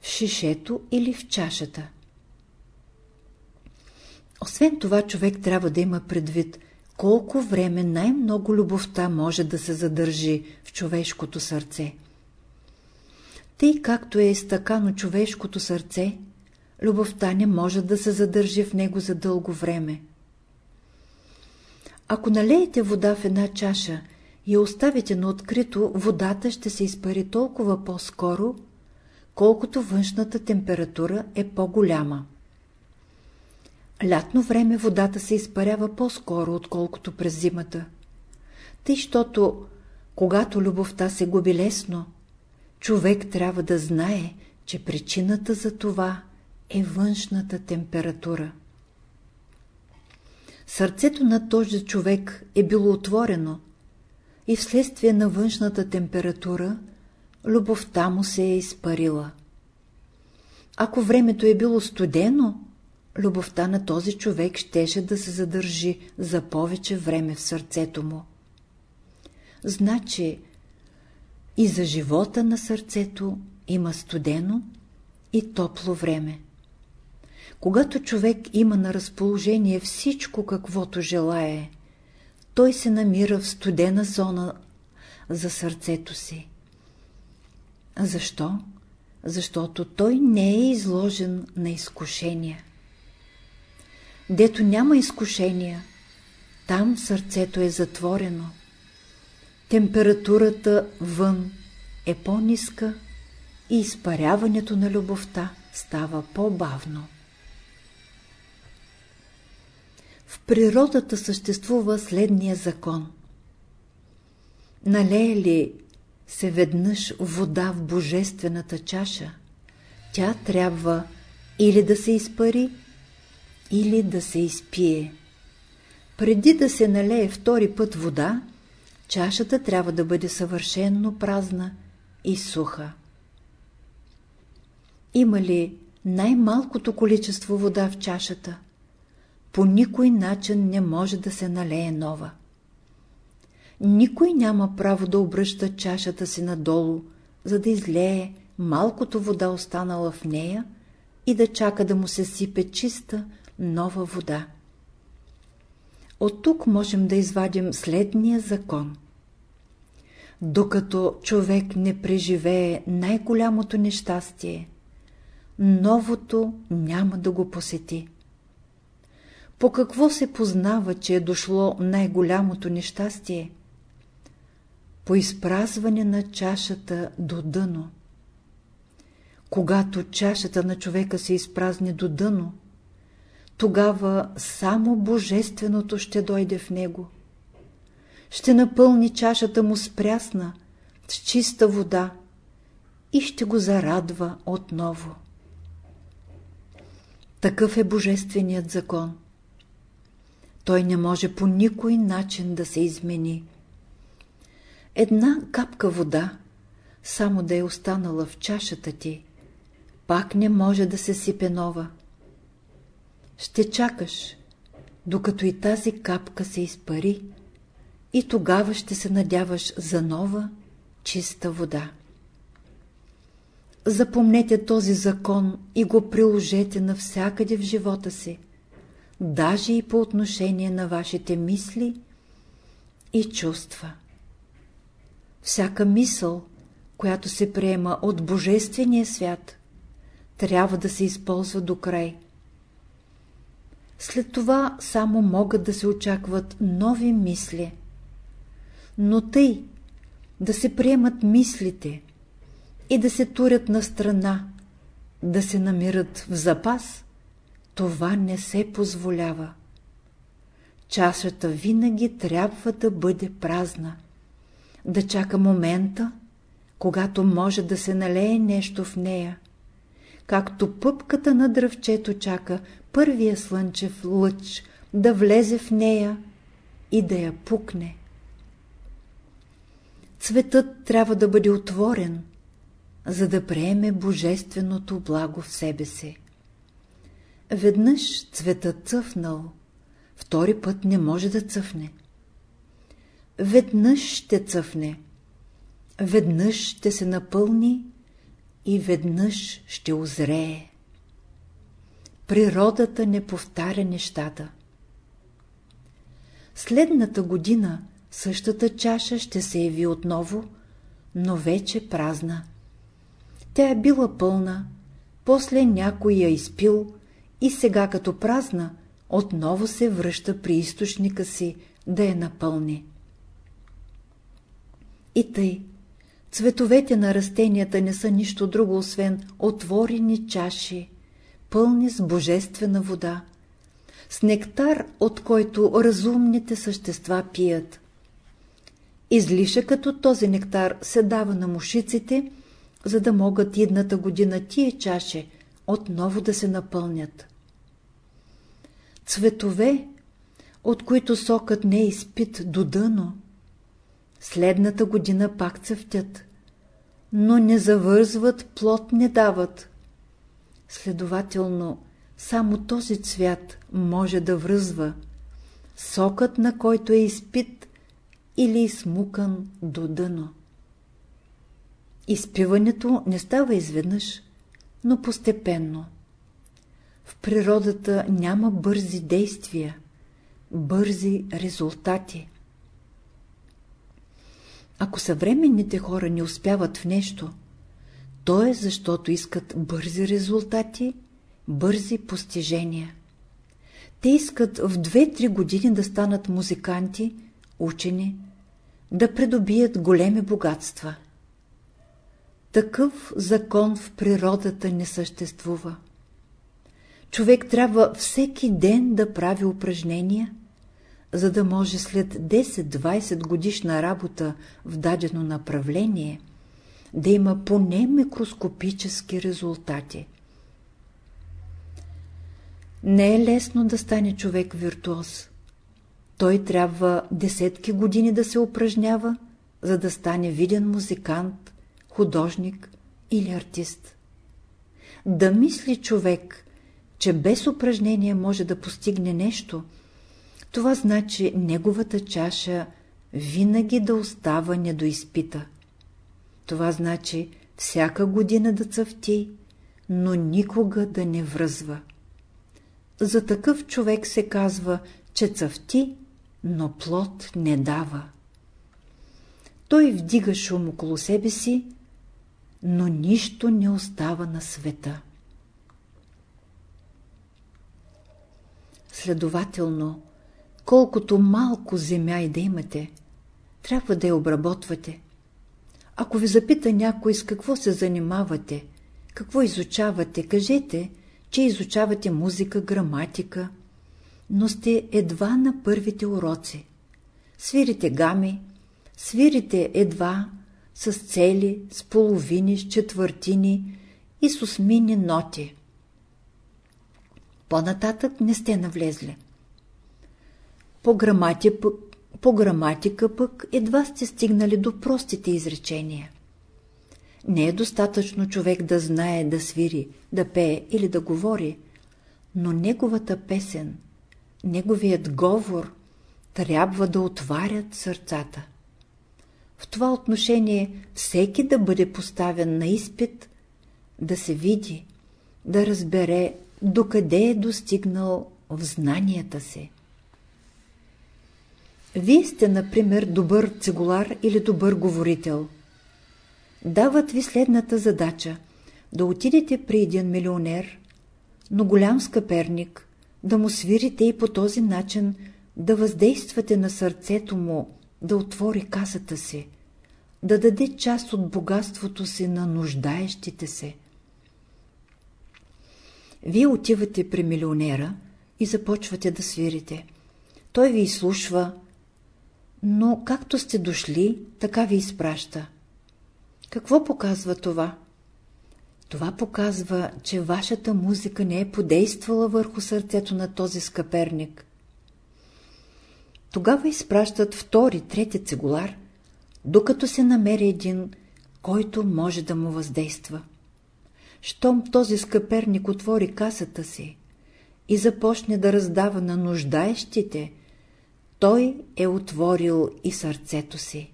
в шишето или в чашата. Освен това, човек трябва да има предвид колко време най-много любовта може да се задържи в човешкото сърце. Тъй както е изтъкано човешкото сърце, любовта не може да се задържи в него за дълго време. Ако налеете вода в една чаша и оставите на открито, водата ще се изпари толкова по-скоро, колкото външната температура е по-голяма. Лятно време водата се изпарява по-скоро, отколкото през зимата. Тъй, щото, когато любовта се губи лесно, човек трябва да знае, че причината за това е външната температура. Сърцето на този човек е било отворено и вследствие на външната температура любовта му се е изпарила. Ако времето е било студено, любовта на този човек щеше да се задържи за повече време в сърцето му. Значи и за живота на сърцето има студено и топло време. Когато човек има на разположение всичко, каквото желае, той се намира в студена зона за сърцето си. Защо? Защото той не е изложен на изкушения. Дето няма изкушения, там сърцето е затворено. Температурата вън е по-ниска и изпаряването на любовта става по-бавно. В природата съществува следния закон. Налее ли се веднъж вода в божествената чаша, тя трябва или да се изпари, или да се изпие. Преди да се налее втори път вода, чашата трябва да бъде съвършенно празна и суха. Има ли най-малкото количество вода в чашата? По никой начин не може да се налее нова. Никой няма право да обръща чашата си надолу, за да излее малкото вода останала в нея и да чака да му се сипе чиста, нова вода. От тук можем да извадим следния закон. Докато човек не преживее най-голямото нещастие, новото няма да го посети. По какво се познава, че е дошло най-голямото нещастие? По изпразване на чашата до дъно. Когато чашата на човека се изпразни до дъно, тогава само Божественото ще дойде в него. Ще напълни чашата му с прясна, с чиста вода и ще го зарадва отново. Такъв е Божественият закон. Той не може по никой начин да се измени. Една капка вода, само да е останала в чашата ти, пак не може да се сипе нова. Ще чакаш, докато и тази капка се изпари и тогава ще се надяваш за нова, чиста вода. Запомнете този закон и го приложете навсякъде в живота си, даже и по отношение на вашите мисли и чувства. Всяка мисъл, която се приема от Божествения свят, трябва да се използва до край. След това само могат да се очакват нови мисли. Но тъй да се приемат мислите и да се турят на страна, да се намират в запас, това не се позволява. Чашата винаги трябва да бъде празна, да чака момента, когато може да се налее нещо в нея, както пъпката на дръвчето чака първия слънчев лъч да влезе в нея и да я пукне. Цветът трябва да бъде отворен, за да приеме божественото благо в себе си. Веднъж цветът цъфнал, втори път не може да цъфне. Веднъж ще цъфне, веднъж ще се напълни и веднъж ще озрее. Природата не повтаря нещата. Следната година същата чаша ще се яви отново, но вече празна. Тя е била пълна, после някой я изпил и сега като празна, отново се връща при източника си да я напълни. И тъй, цветовете на растенията не са нищо друго, освен отворени чаши, пълни с божествена вода, с нектар, от който разумните същества пият. Излишъкът от този нектар се дава на мушиците, за да могат едната година тия чаши отново да се напълнят. Цветове, от които сокът не е изпит до дъно, следната година пак цъфтят, но не завързват, плод не дават. Следователно, само този цвят може да връзва, сокът на който е изпит или измукан до дъно. Изпиването не става изведнъж, но постепенно. В природата няма бързи действия, бързи резултати. Ако съвременните хора не успяват в нещо, то е защото искат бързи резултати, бързи постижения. Те искат в 2-3 години да станат музиканти, учени, да придобият големи богатства. Такъв закон в природата не съществува. Човек трябва всеки ден да прави упражнения, за да може след 10-20 годишна работа в дадено направление да има поне микроскопически резултати. Не е лесно да стане човек виртуоз. Той трябва десетки години да се упражнява, за да стане виден музикант, художник или артист. Да мисли човек, че без упражнение може да постигне нещо, това значи неговата чаша винаги да остава недоизпита. Това значи всяка година да цъфти, но никога да не връзва. За такъв човек се казва, че цъфти, но плод не дава. Той вдига шум около себе си, но нищо не остава на света. Следователно, колкото малко земя и да имате, трябва да я обработвате. Ако ви запита някой с какво се занимавате, какво изучавате, кажете, че изучавате музика, граматика, но сте едва на първите уроци. Свирите гами, свирите едва с цели, с половини, с четвъртини и с осмини ноти. По-нататък не сте навлезли. По, граматика, по граматика пък едва сте стигнали до простите изречения. Не е достатъчно човек да знае да свири, да пее или да говори, но неговата песен, неговият говор трябва да отварят сърцата. В това отношение всеки да бъде поставен на изпит, да се види, да разбере докъде е достигнал в знанията си. Вие сте, например, добър цигулар или добър говорител. Дават ви следната задача – да отидете при един милионер, но голям скъперник, да му свирите и по този начин да въздействате на сърцето му, да отвори касата си, да даде част от богатството си на нуждаещите се. Вие отивате при милионера и започвате да свирите. Той ви изслушва, но както сте дошли, така ви изпраща. Какво показва това? Това показва, че вашата музика не е подействала върху сърцето на този скъперник. Тогава изпращат втори, трети цигулар, докато се намери един, който може да му въздейства. Щом този скъперник отвори касата си и започне да раздава на нуждаещите, той е отворил и сърцето си.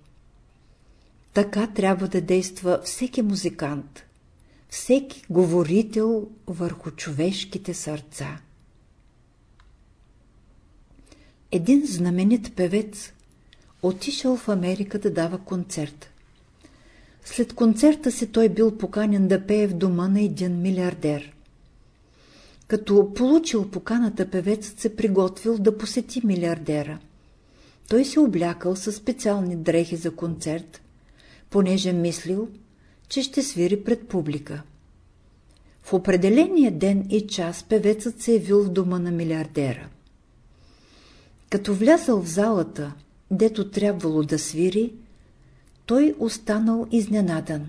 Така трябва да действа всеки музикант, всеки говорител върху човешките сърца. Един знаменит певец отишъл в Америка да дава концерт. След концерта си той бил поканен да пее в дома на един милиардер. Като получил поканата, певецът се приготвил да посети милиардера. Той се облякал със специални дрехи за концерт, понеже мислил, че ще свири пред публика. В определения ден и час певецът се явил в дома на милиардера. Като влязъл в залата, дето трябвало да свири, той останал изненадан.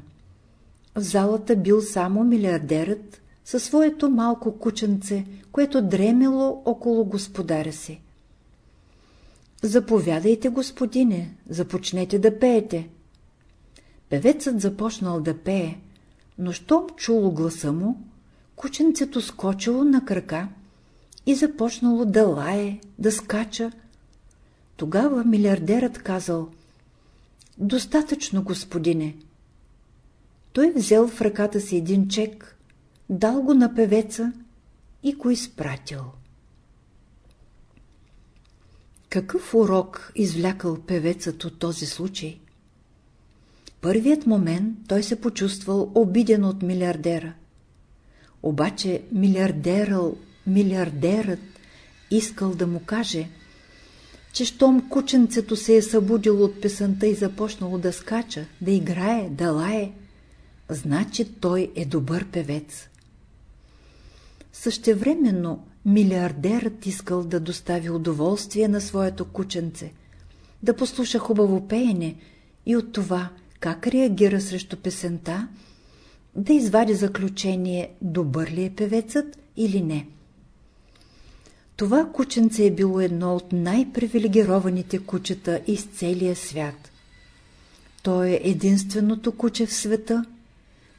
В залата бил само милиардерът със своето малко кученце, което дремело около господаря си. Заповядайте, господине, започнете да пеете. Певецът започнал да пее, но щом чуло гласа му, кученцето скочило на крака и започнало да лае, да скача. Тогава милиардерът казал «Достатъчно, господине». Той взел в ръката си един чек, дал го на певеца и го изпратил. Какъв урок извлякал певецът от този случай? Първият момент той се почувствал обиден от милиардера. Обаче милиардеръл, милиардерът искал да му каже, че щом кученцето се е събудило от песента и започнало да скача, да играе, да лае, значи той е добър певец. Същевременно милиардерът искал да достави удоволствие на своето кученце, да послуша хубаво пеене и от това, как реагира срещу песента, да извади заключение, добър ли е певецът или не. Това кученце е било едно от най-привилегированите кучета из целия свят. То е единственото куче в света,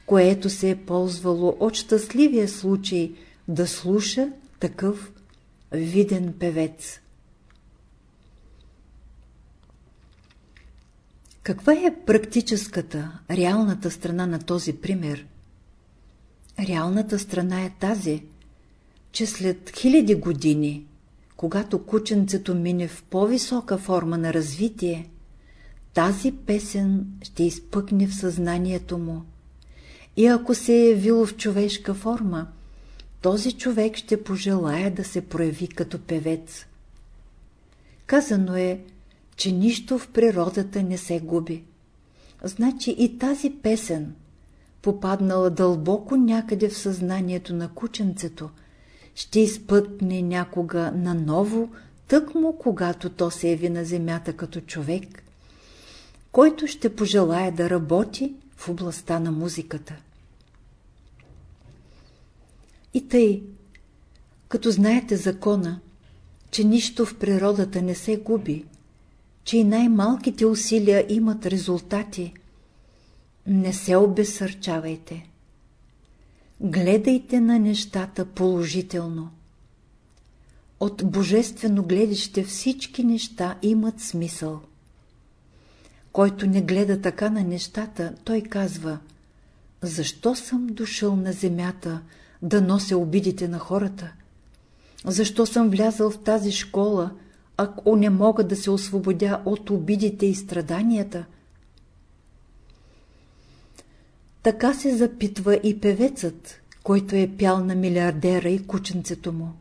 което се е ползвало от щастливия случай да слуша такъв виден певец. Каква е практическата, реалната страна на този пример? Реалната страна е тази, че след хиляди години, когато кученцето мине в по-висока форма на развитие, тази песен ще изпъкне в съзнанието му. И ако се е явило в човешка форма, този човек ще пожелая да се прояви като певец. Казано е, че нищо в природата не се губи. Значи и тази песен, попаднала дълбоко някъде в съзнанието на кученцето, ще изпътне някога наново, тъкмо когато то се яви на земята като човек, който ще пожелая да работи в областта на музиката. И тъй, като знаете закона, че нищо в природата не се губи, че и най-малките усилия имат резултати, не се обесърчавайте. Гледайте на нещата положително. от божествено гледище всички неща имат смисъл. Който не гледа така на нещата, той казва Защо съм дошъл на земята да нося обидите на хората? Защо съм влязъл в тази школа, ако не мога да се освободя от обидите и страданията? Така се запитва и певецът, който е пял на милиардера и кученцето му.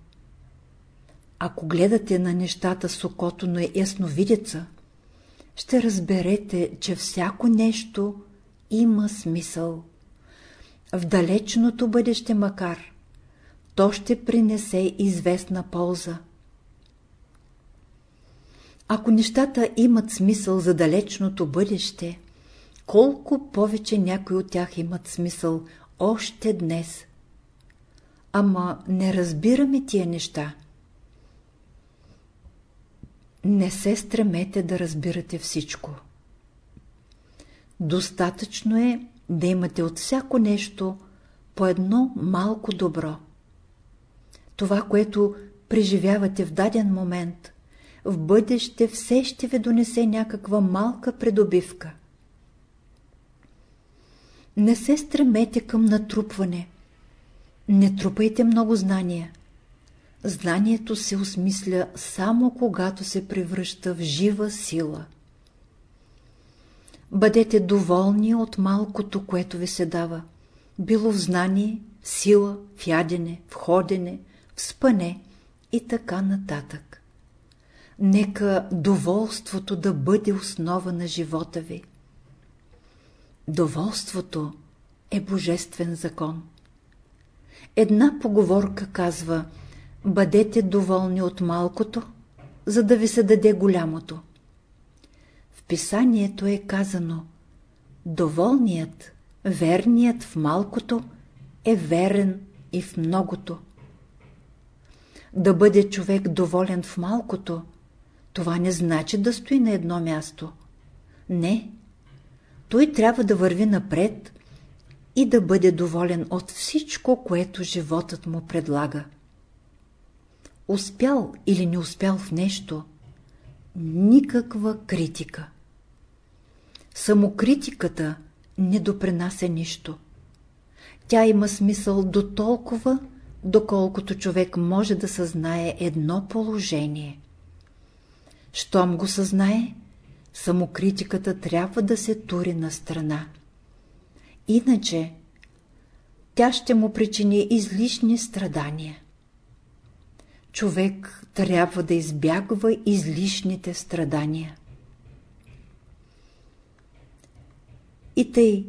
Ако гледате на нещата с окото на ясновидеца, ще разберете, че всяко нещо има смисъл. В далечното бъдеще макар, то ще принесе известна полза. Ако нещата имат смисъл за далечното бъдеще, колко повече някои от тях имат смисъл още днес. Ама не разбираме тия неща. Не се стремете да разбирате всичко. Достатъчно е да имате от всяко нещо по едно малко добро. Това, което преживявате в даден момент, в бъдеще все ще ви донесе някаква малка предобивка. Не се стремете към натрупване. Не трупайте много знания. Знанието се осмисля само когато се превръща в жива сила. Бъдете доволни от малкото, което ви се дава. Било в знание, в сила, в ядене, в ходене, в спане и така нататък. Нека доволството да бъде основа на живота ви. Доволството е божествен закон. Една поговорка казва «Бъдете доволни от малкото, за да ви се даде голямото». Писанието е казано «Доволният, верният в малкото е верен и в многото». Да бъде човек доволен в малкото, това не значи да стои на едно място. Не, той трябва да върви напред и да бъде доволен от всичко, което животът му предлага. Успял или не успял в нещо, никаква критика. Самокритиката не допринася нищо. Тя има смисъл до толкова, доколкото човек може да съзнае едно положение. Щом го съзнае, самокритиката трябва да се тури на страна. Иначе тя ще му причини излишни страдания. Човек трябва да избягва излишните страдания. И тъй,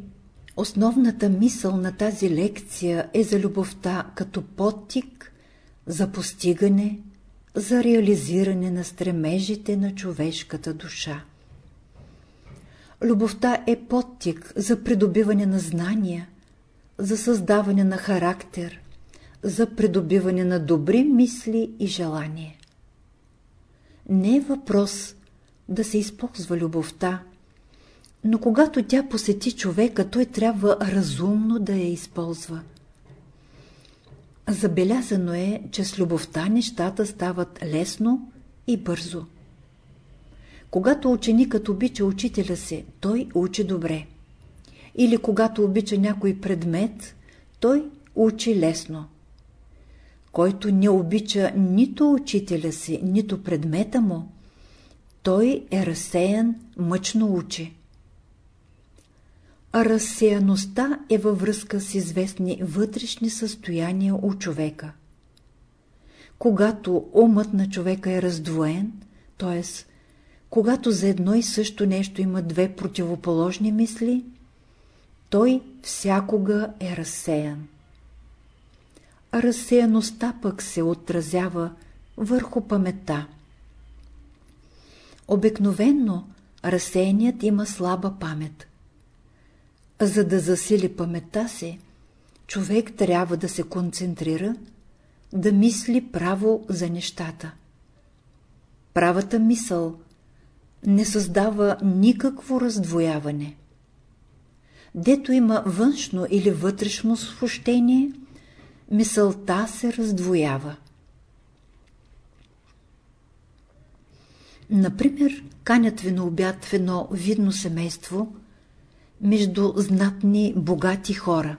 основната мисъл на тази лекция е за любовта като подтик за постигане, за реализиране на стремежите на човешката душа. Любовта е подтик за придобиване на знания, за създаване на характер, за придобиване на добри мисли и желания. Не е въпрос да се използва любовта, но когато тя посети човека, той трябва разумно да я използва. Забелязано е, че с любовта нещата стават лесно и бързо. Когато ученикът обича учителя си, той учи добре. Или когато обича някой предмет, той учи лесно. Който не обича нито учителя си, нито предмета му, той е разсеян, мъчно учи. Разсеяността е във връзка с известни вътрешни състояния у човека. Когато умът на човека е раздвоен, т.е когато за едно и също нещо има две противоположни мисли, той всякога е разсеян. Разсеяността пък се отразява върху паметта. Обикновенно разсеяният има слаба памет. За да засили паметта си, човек трябва да се концентрира, да мисли право за нещата. Правата мисъл – не създава никакво раздвояване. Дето има външно или вътрешно смущение, мисълта се раздвоява. Например, канят ви на обяд в едно видно семейство между знатни, богати хора.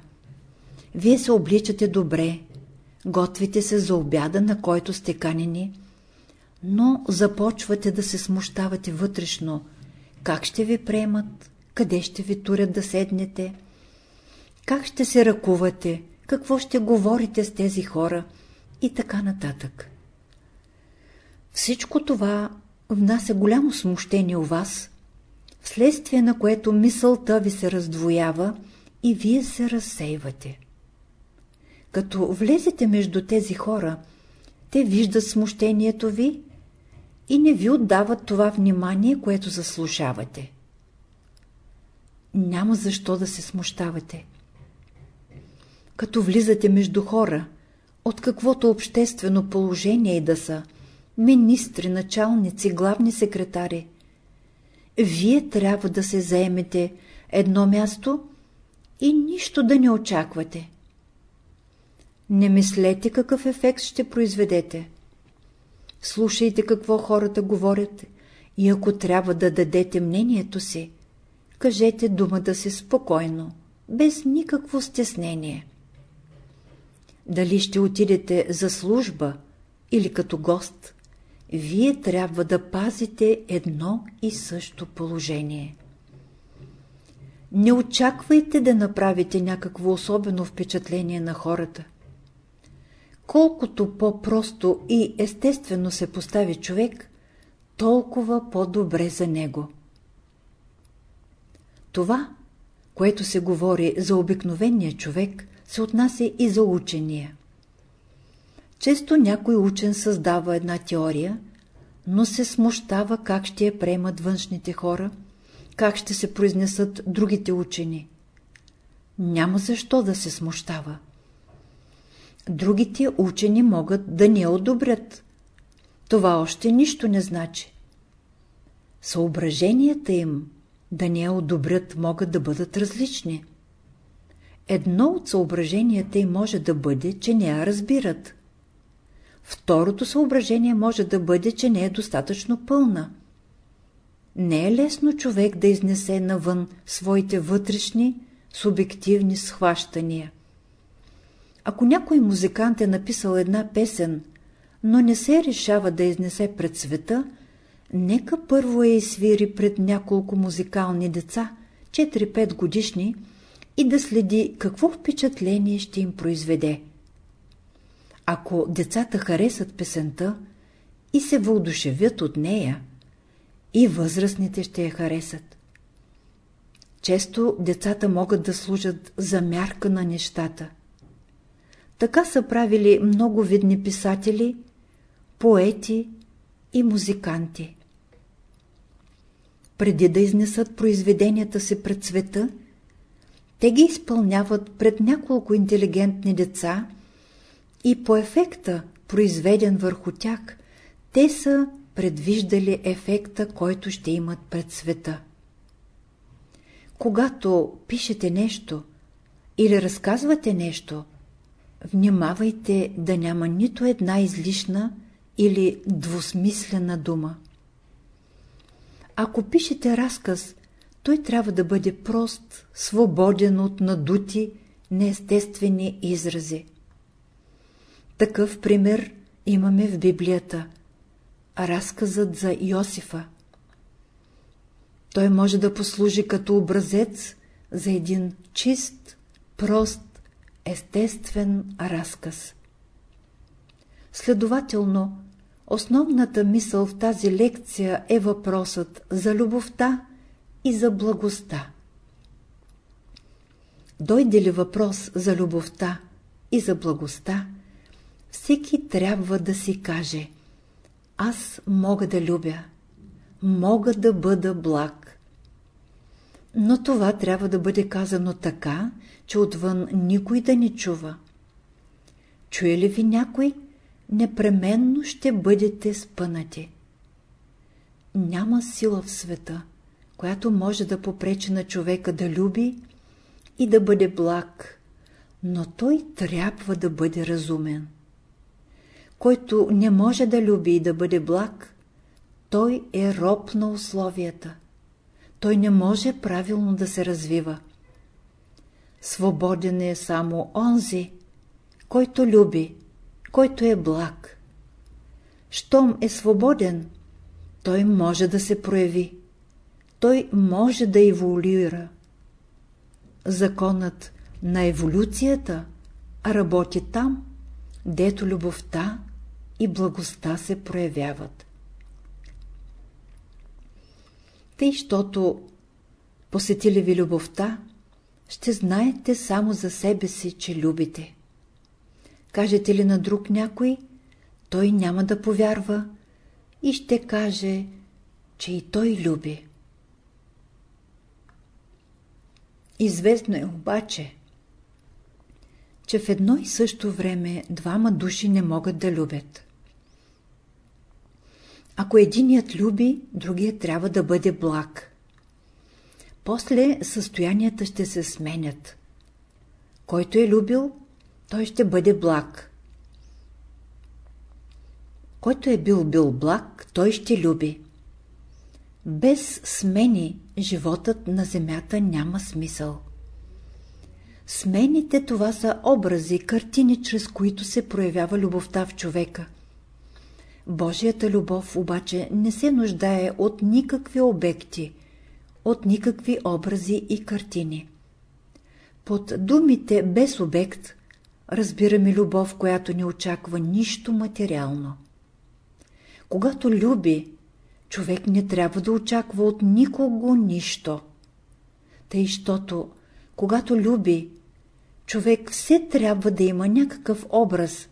Вие се обличате добре, готвите се за обяда, на който сте канени, но започвате да се смущавате вътрешно. Как ще ви приемат? Къде ще ви турят да седнете? Как ще се ръкувате? Какво ще говорите с тези хора? И така нататък. Всичко това внася голямо смущение у вас, вследствие на което мисълта ви се раздвоява и вие се разсейвате. Като влезете между тези хора, те виждат смущението ви и не ви отдават това внимание, което заслушавате. Няма защо да се смущавате. Като влизате между хора, от каквото обществено положение и да са, министри, началници, главни секретари, вие трябва да се заемете едно място и нищо да не очаквате. Не мислете какъв ефект ще произведете. Слушайте какво хората говорят и ако трябва да дадете мнението си, кажете думата си спокойно, без никакво стеснение. Дали ще отидете за служба или като гост, вие трябва да пазите едно и също положение. Не очаквайте да направите някакво особено впечатление на хората. Колкото по-просто и естествено се постави човек, толкова по-добре за него. Това, което се говори за обикновения човек, се отнася и за учения. Често някой учен създава една теория, но се смущава как ще я приемат външните хора, как ще се произнесат другите учени. Няма защо да се смущава другите учени могат да не одобрят. Това още нищо не значи. Съображенията им да не одобрят могат да бъдат различни. Едно от съображенията им може да бъде, че не я разбират. Второто съображение може да бъде, че не е достатъчно пълна. Не е лесно човек да изнесе навън своите вътрешни, субективни схващания. Ако някой музикант е написал една песен, но не се решава да изнесе пред света, нека първо я изсвири пред няколко музикални деца, 4-5 годишни, и да следи какво впечатление ще им произведе. Ако децата харесат песента и се въодушевят от нея, и възрастните ще я харесат. Често децата могат да служат за мярка на нещата – така са правили много видни писатели, поети и музиканти. Преди да изнесат произведенията си пред света, те ги изпълняват пред няколко интелигентни деца и по ефекта, произведен върху тях, те са предвиждали ефекта, който ще имат пред света. Когато пишете нещо или разказвате нещо, Внимавайте да няма нито една излишна или двусмислена дума. Ако пишете разказ, той трябва да бъде прост, свободен от надути, неестествени изрази. Такъв пример имаме в Библията. Разказът за Йосифа. Той може да послужи като образец за един чист, прост естествен разказ. Следователно, основната мисъл в тази лекция е въпросът за любовта и за благостта. Дойде ли въпрос за любовта и за благостта, всеки трябва да си каже Аз мога да любя, мога да бъда благ. Но това трябва да бъде казано така, че отвън никой да не чува. Чуе ли ви някой, непременно ще бъдете спънати. Няма сила в света, която може да попречи на човека да люби и да бъде благ, но той трябва да бъде разумен. Който не може да люби и да бъде благ, той е роб на условията. Той не може правилно да се развива. Свободен е само онзи, който люби, който е благ. Щом е свободен, той може да се прояви. Той може да еволюира. Законът на еволюцията работи там, дето любовта и благостта се проявяват. Тъй, щото посетили ви любовта, ще знаете само за себе си, че любите. Кажете ли на друг някой, той няма да повярва и ще каже, че и той люби. Известно е обаче, че в едно и също време двама души не могат да любят. Ако единият люби, другият трябва да бъде благ. После състоянията ще се сменят. Който е любил, той ще бъде благ. Който е бил бил благ, той ще люби. Без смени животът на земята няма смисъл. Смените това са образи, картини, чрез които се проявява любовта в човека. Божията любов обаче не се нуждае от никакви обекти, от никакви образи и картини. Под думите без обект разбираме любов, която не очаква нищо материално. Когато люби, човек не трябва да очаква от никого нищо. Тъй, щото, когато люби, човек все трябва да има някакъв образ,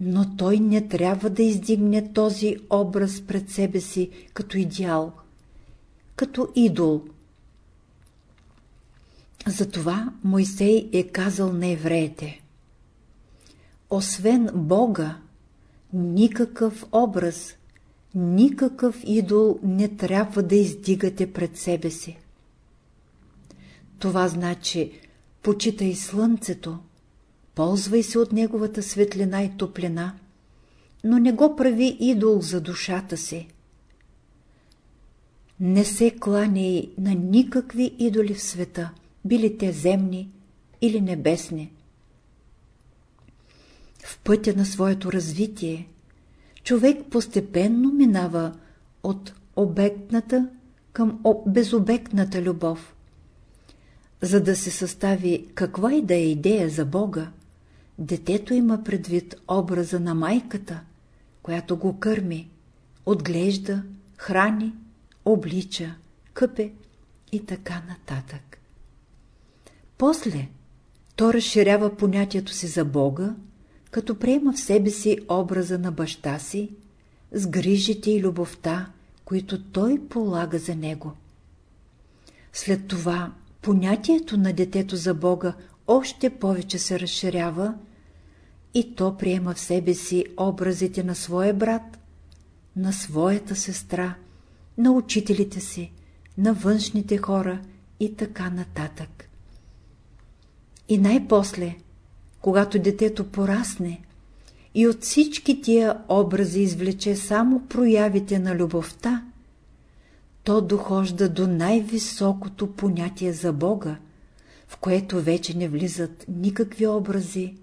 но той не трябва да издигне този образ пред себе си като идеал, като идол. Затова Мойсей е казал на евреите Освен Бога, никакъв образ, никакъв идол не трябва да издигате пред себе си. Това значи почитай слънцето, ползвай се от неговата светлина и топлина, но не го прави идол за душата си. Не се кланяй на никакви идоли в света, били те земни или небесни. В пътя на своето развитие човек постепенно минава от обектната към безобектната любов. За да се състави каква и да е идея за Бога, детето има предвид образа на майката, която го кърми, отглежда, храни, облича, къпе и така нататък. После то разширява понятието си за Бога, като приема в себе си образа на баща си, с грижите и любовта, които той полага за него. След това понятието на детето за Бога още повече се разширява и то приема в себе си образите на своя брат, на своята сестра, на учителите си, на външните хора и така нататък. И най-после, когато детето порасне и от всички тия образи извлече само проявите на любовта, то дохожда до най-високото понятие за Бога, в което вече не влизат никакви образи,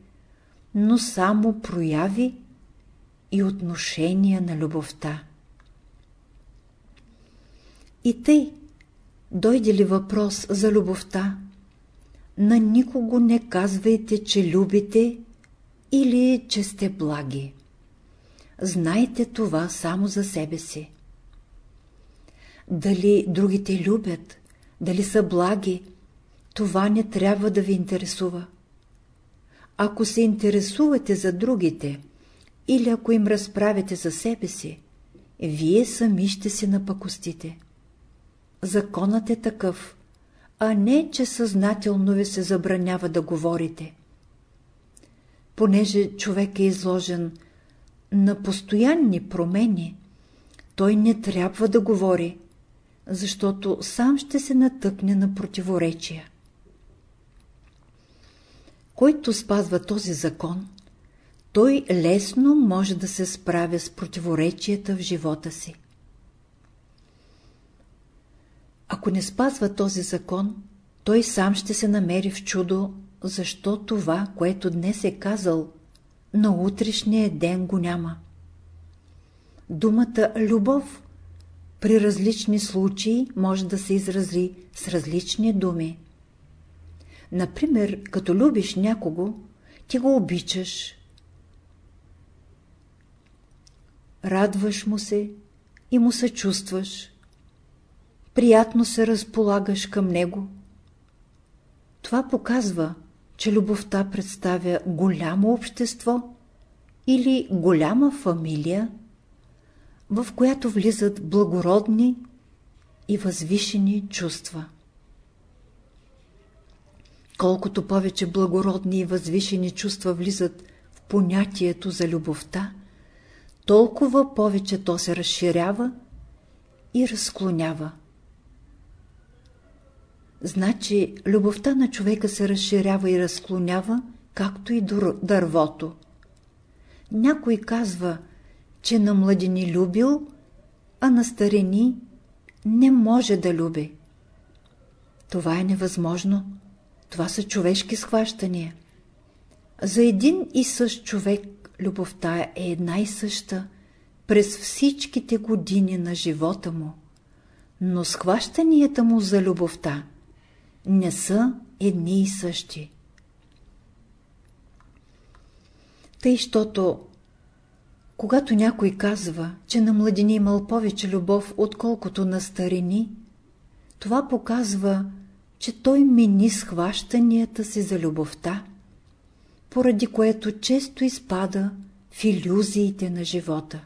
но само прояви и отношения на любовта. И тъй, дойде ли въпрос за любовта, на никого не казвайте, че любите или че сте благи. Знайте това само за себе си. Дали другите любят, дали са благи, това не трябва да ви интересува. Ако се интересувате за другите, или ако им разправите за себе си, вие сами ще се напакостите. Законът е такъв, а не, че съзнателно ви се забранява да говорите. Понеже човек е изложен на постоянни промени, той не трябва да говори, защото сам ще се натъкне на противоречия. Който спазва този закон, той лесно може да се справя с противоречията в живота си. Ако не спазва този закон, той сам ще се намери в чудо, защо това, което днес е казал, на утрешния ден го няма. Думата любов при различни случаи може да се изрази с различни думи. Например, като любиш някого, ти го обичаш, радваш му се и му се чувстваш, приятно се разполагаш към него. Това показва, че любовта представя голямо общество или голяма фамилия, в която влизат благородни и възвишени чувства. Колкото повече благородни и възвишени чувства влизат в понятието за любовта, толкова повече то се разширява и разклонява. Значи любовта на човека се разширява и разклонява, както и дървото. Някой казва, че на младени любил, а на старени не може да люби. Това е невъзможно. Това са човешки схващания. За един и същ човек любовта е една и съща през всичките години на живота му, но схващанията му за любовта не са едни и същи. Тъй, щото когато някой казва, че на младини имал повече любов, отколкото на старини, това показва, че той мини схващанията си за любовта, поради което често изпада в иллюзиите на живота.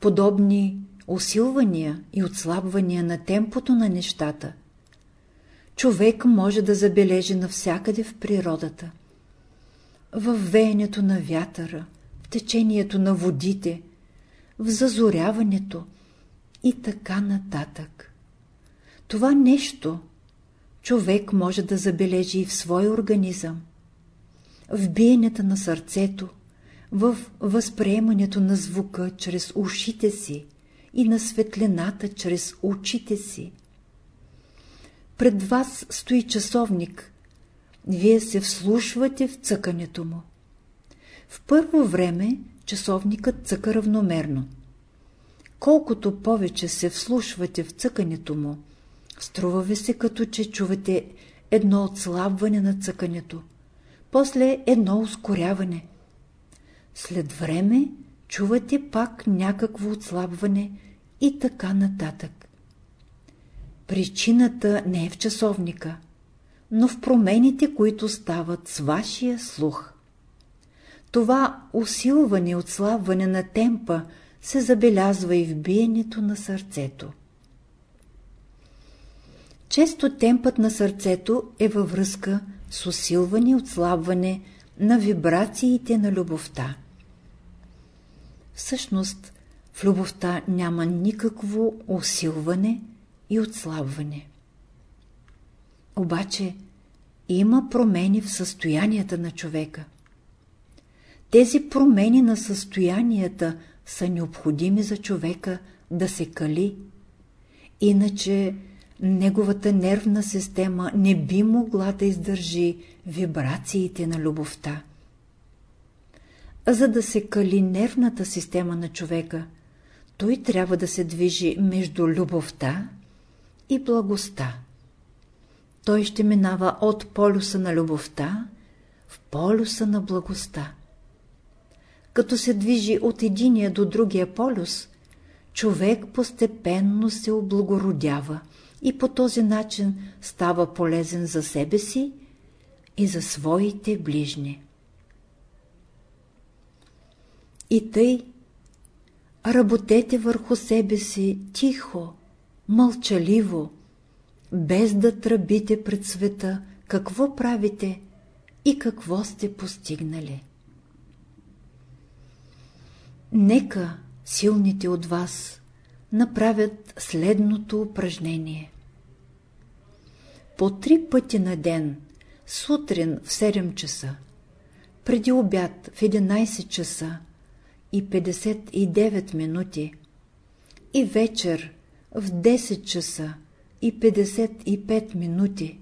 Подобни усилвания и отслабвания на темпото на нещата човек може да забележи навсякъде в природата – в веенето на вятъра, в течението на водите, в зазоряването и така нататък. Това нещо човек може да забележи и в свой организъм, в биенето на сърцето, в възприемането на звука чрез ушите си и на светлината чрез очите си. Пред вас стои часовник, вие се вслушвате в цъкането му. В първо време часовникът цъка равномерно. Колкото повече се вслушвате в цъкането му, струва ви се като че чувате едно отслабване на цъкането, после едно ускоряване. След време чувате пак някакво отслабване и така нататък. Причината не е в часовника, но в промените, които стават с вашия слух. Това усилване и отслабване на темпа се забелязва и в биенето на сърцето. Често темпът на сърцето е във връзка с усилване и отслабване на вибрациите на любовта. Всъщност, в любовта няма никакво усилване и отслабване. Обаче има промени в състоянията на човека. Тези промени на състоянията са необходими за човека да се кали, иначе неговата нервна система не би могла да издържи вибрациите на любовта. За да се кали нервната система на човека, той трябва да се движи между любовта и благостта той ще минава от полюса на любовта в полюса на благостта. Като се движи от единия до другия полюс, човек постепенно се облагородява и по този начин става полезен за себе си и за своите ближни. И тъй, работете върху себе си тихо, мълчаливо, без да тръбите пред света какво правите и какво сте постигнали. Нека силните от вас направят следното упражнение. По три пъти на ден, сутрин в 7 часа, преди обяд в 11 часа и 59 минути и вечер в 10 часа и 55 минути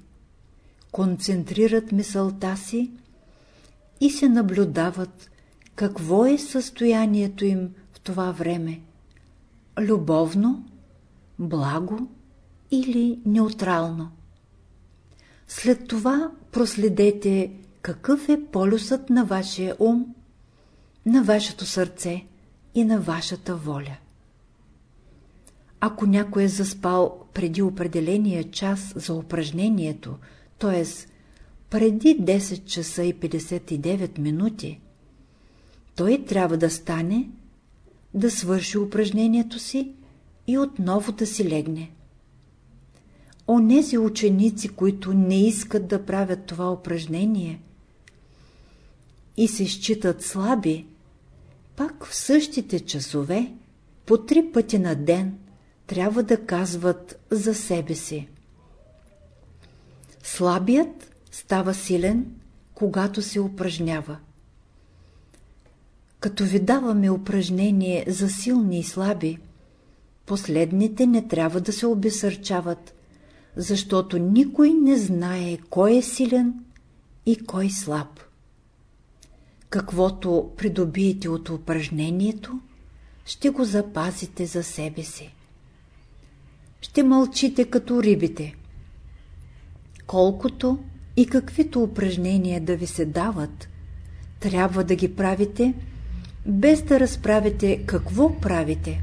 концентрират мисълта си и се наблюдават какво е състоянието им в това време – любовно, благо или неутрално. След това проследете какъв е полюсът на вашия ум, на вашето сърце и на вашата воля. Ако някой е заспал преди определения час за упражнението, т.е. преди 10 часа и 59 минути, той трябва да стане, да свърши упражнението си и отново да си легне. Онези ученици, които не искат да правят това упражнение и се считат слаби, пак в същите часове, по три пъти на ден, трябва да казват за себе си. Слабият става силен, когато се упражнява. Като ви даваме упражнение за силни и слаби, последните не трябва да се обесърчават, защото никой не знае кой е силен и кой слаб. Каквото придобиете от упражнението, ще го запазите за себе си. Ще мълчите като рибите. Колкото и каквито упражнения да ви се дават, трябва да ги правите, без да разправите какво правите.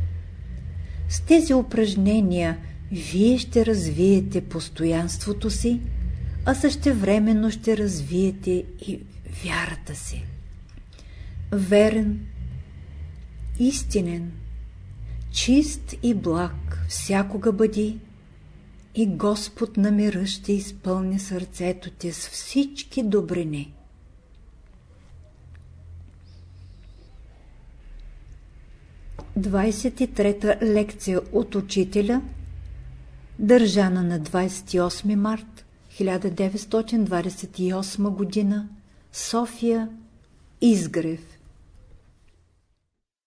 С тези упражнения вие ще развиете постоянството си, а същевременно ще развиете и вярата си верен, истинен, чист и благ всякога бъди и Господ на мира ще изпълни сърцето ти с всички добрини. Двадесет и трета лекция от учителя, държана на 28 март 1928 г. София, Изгрев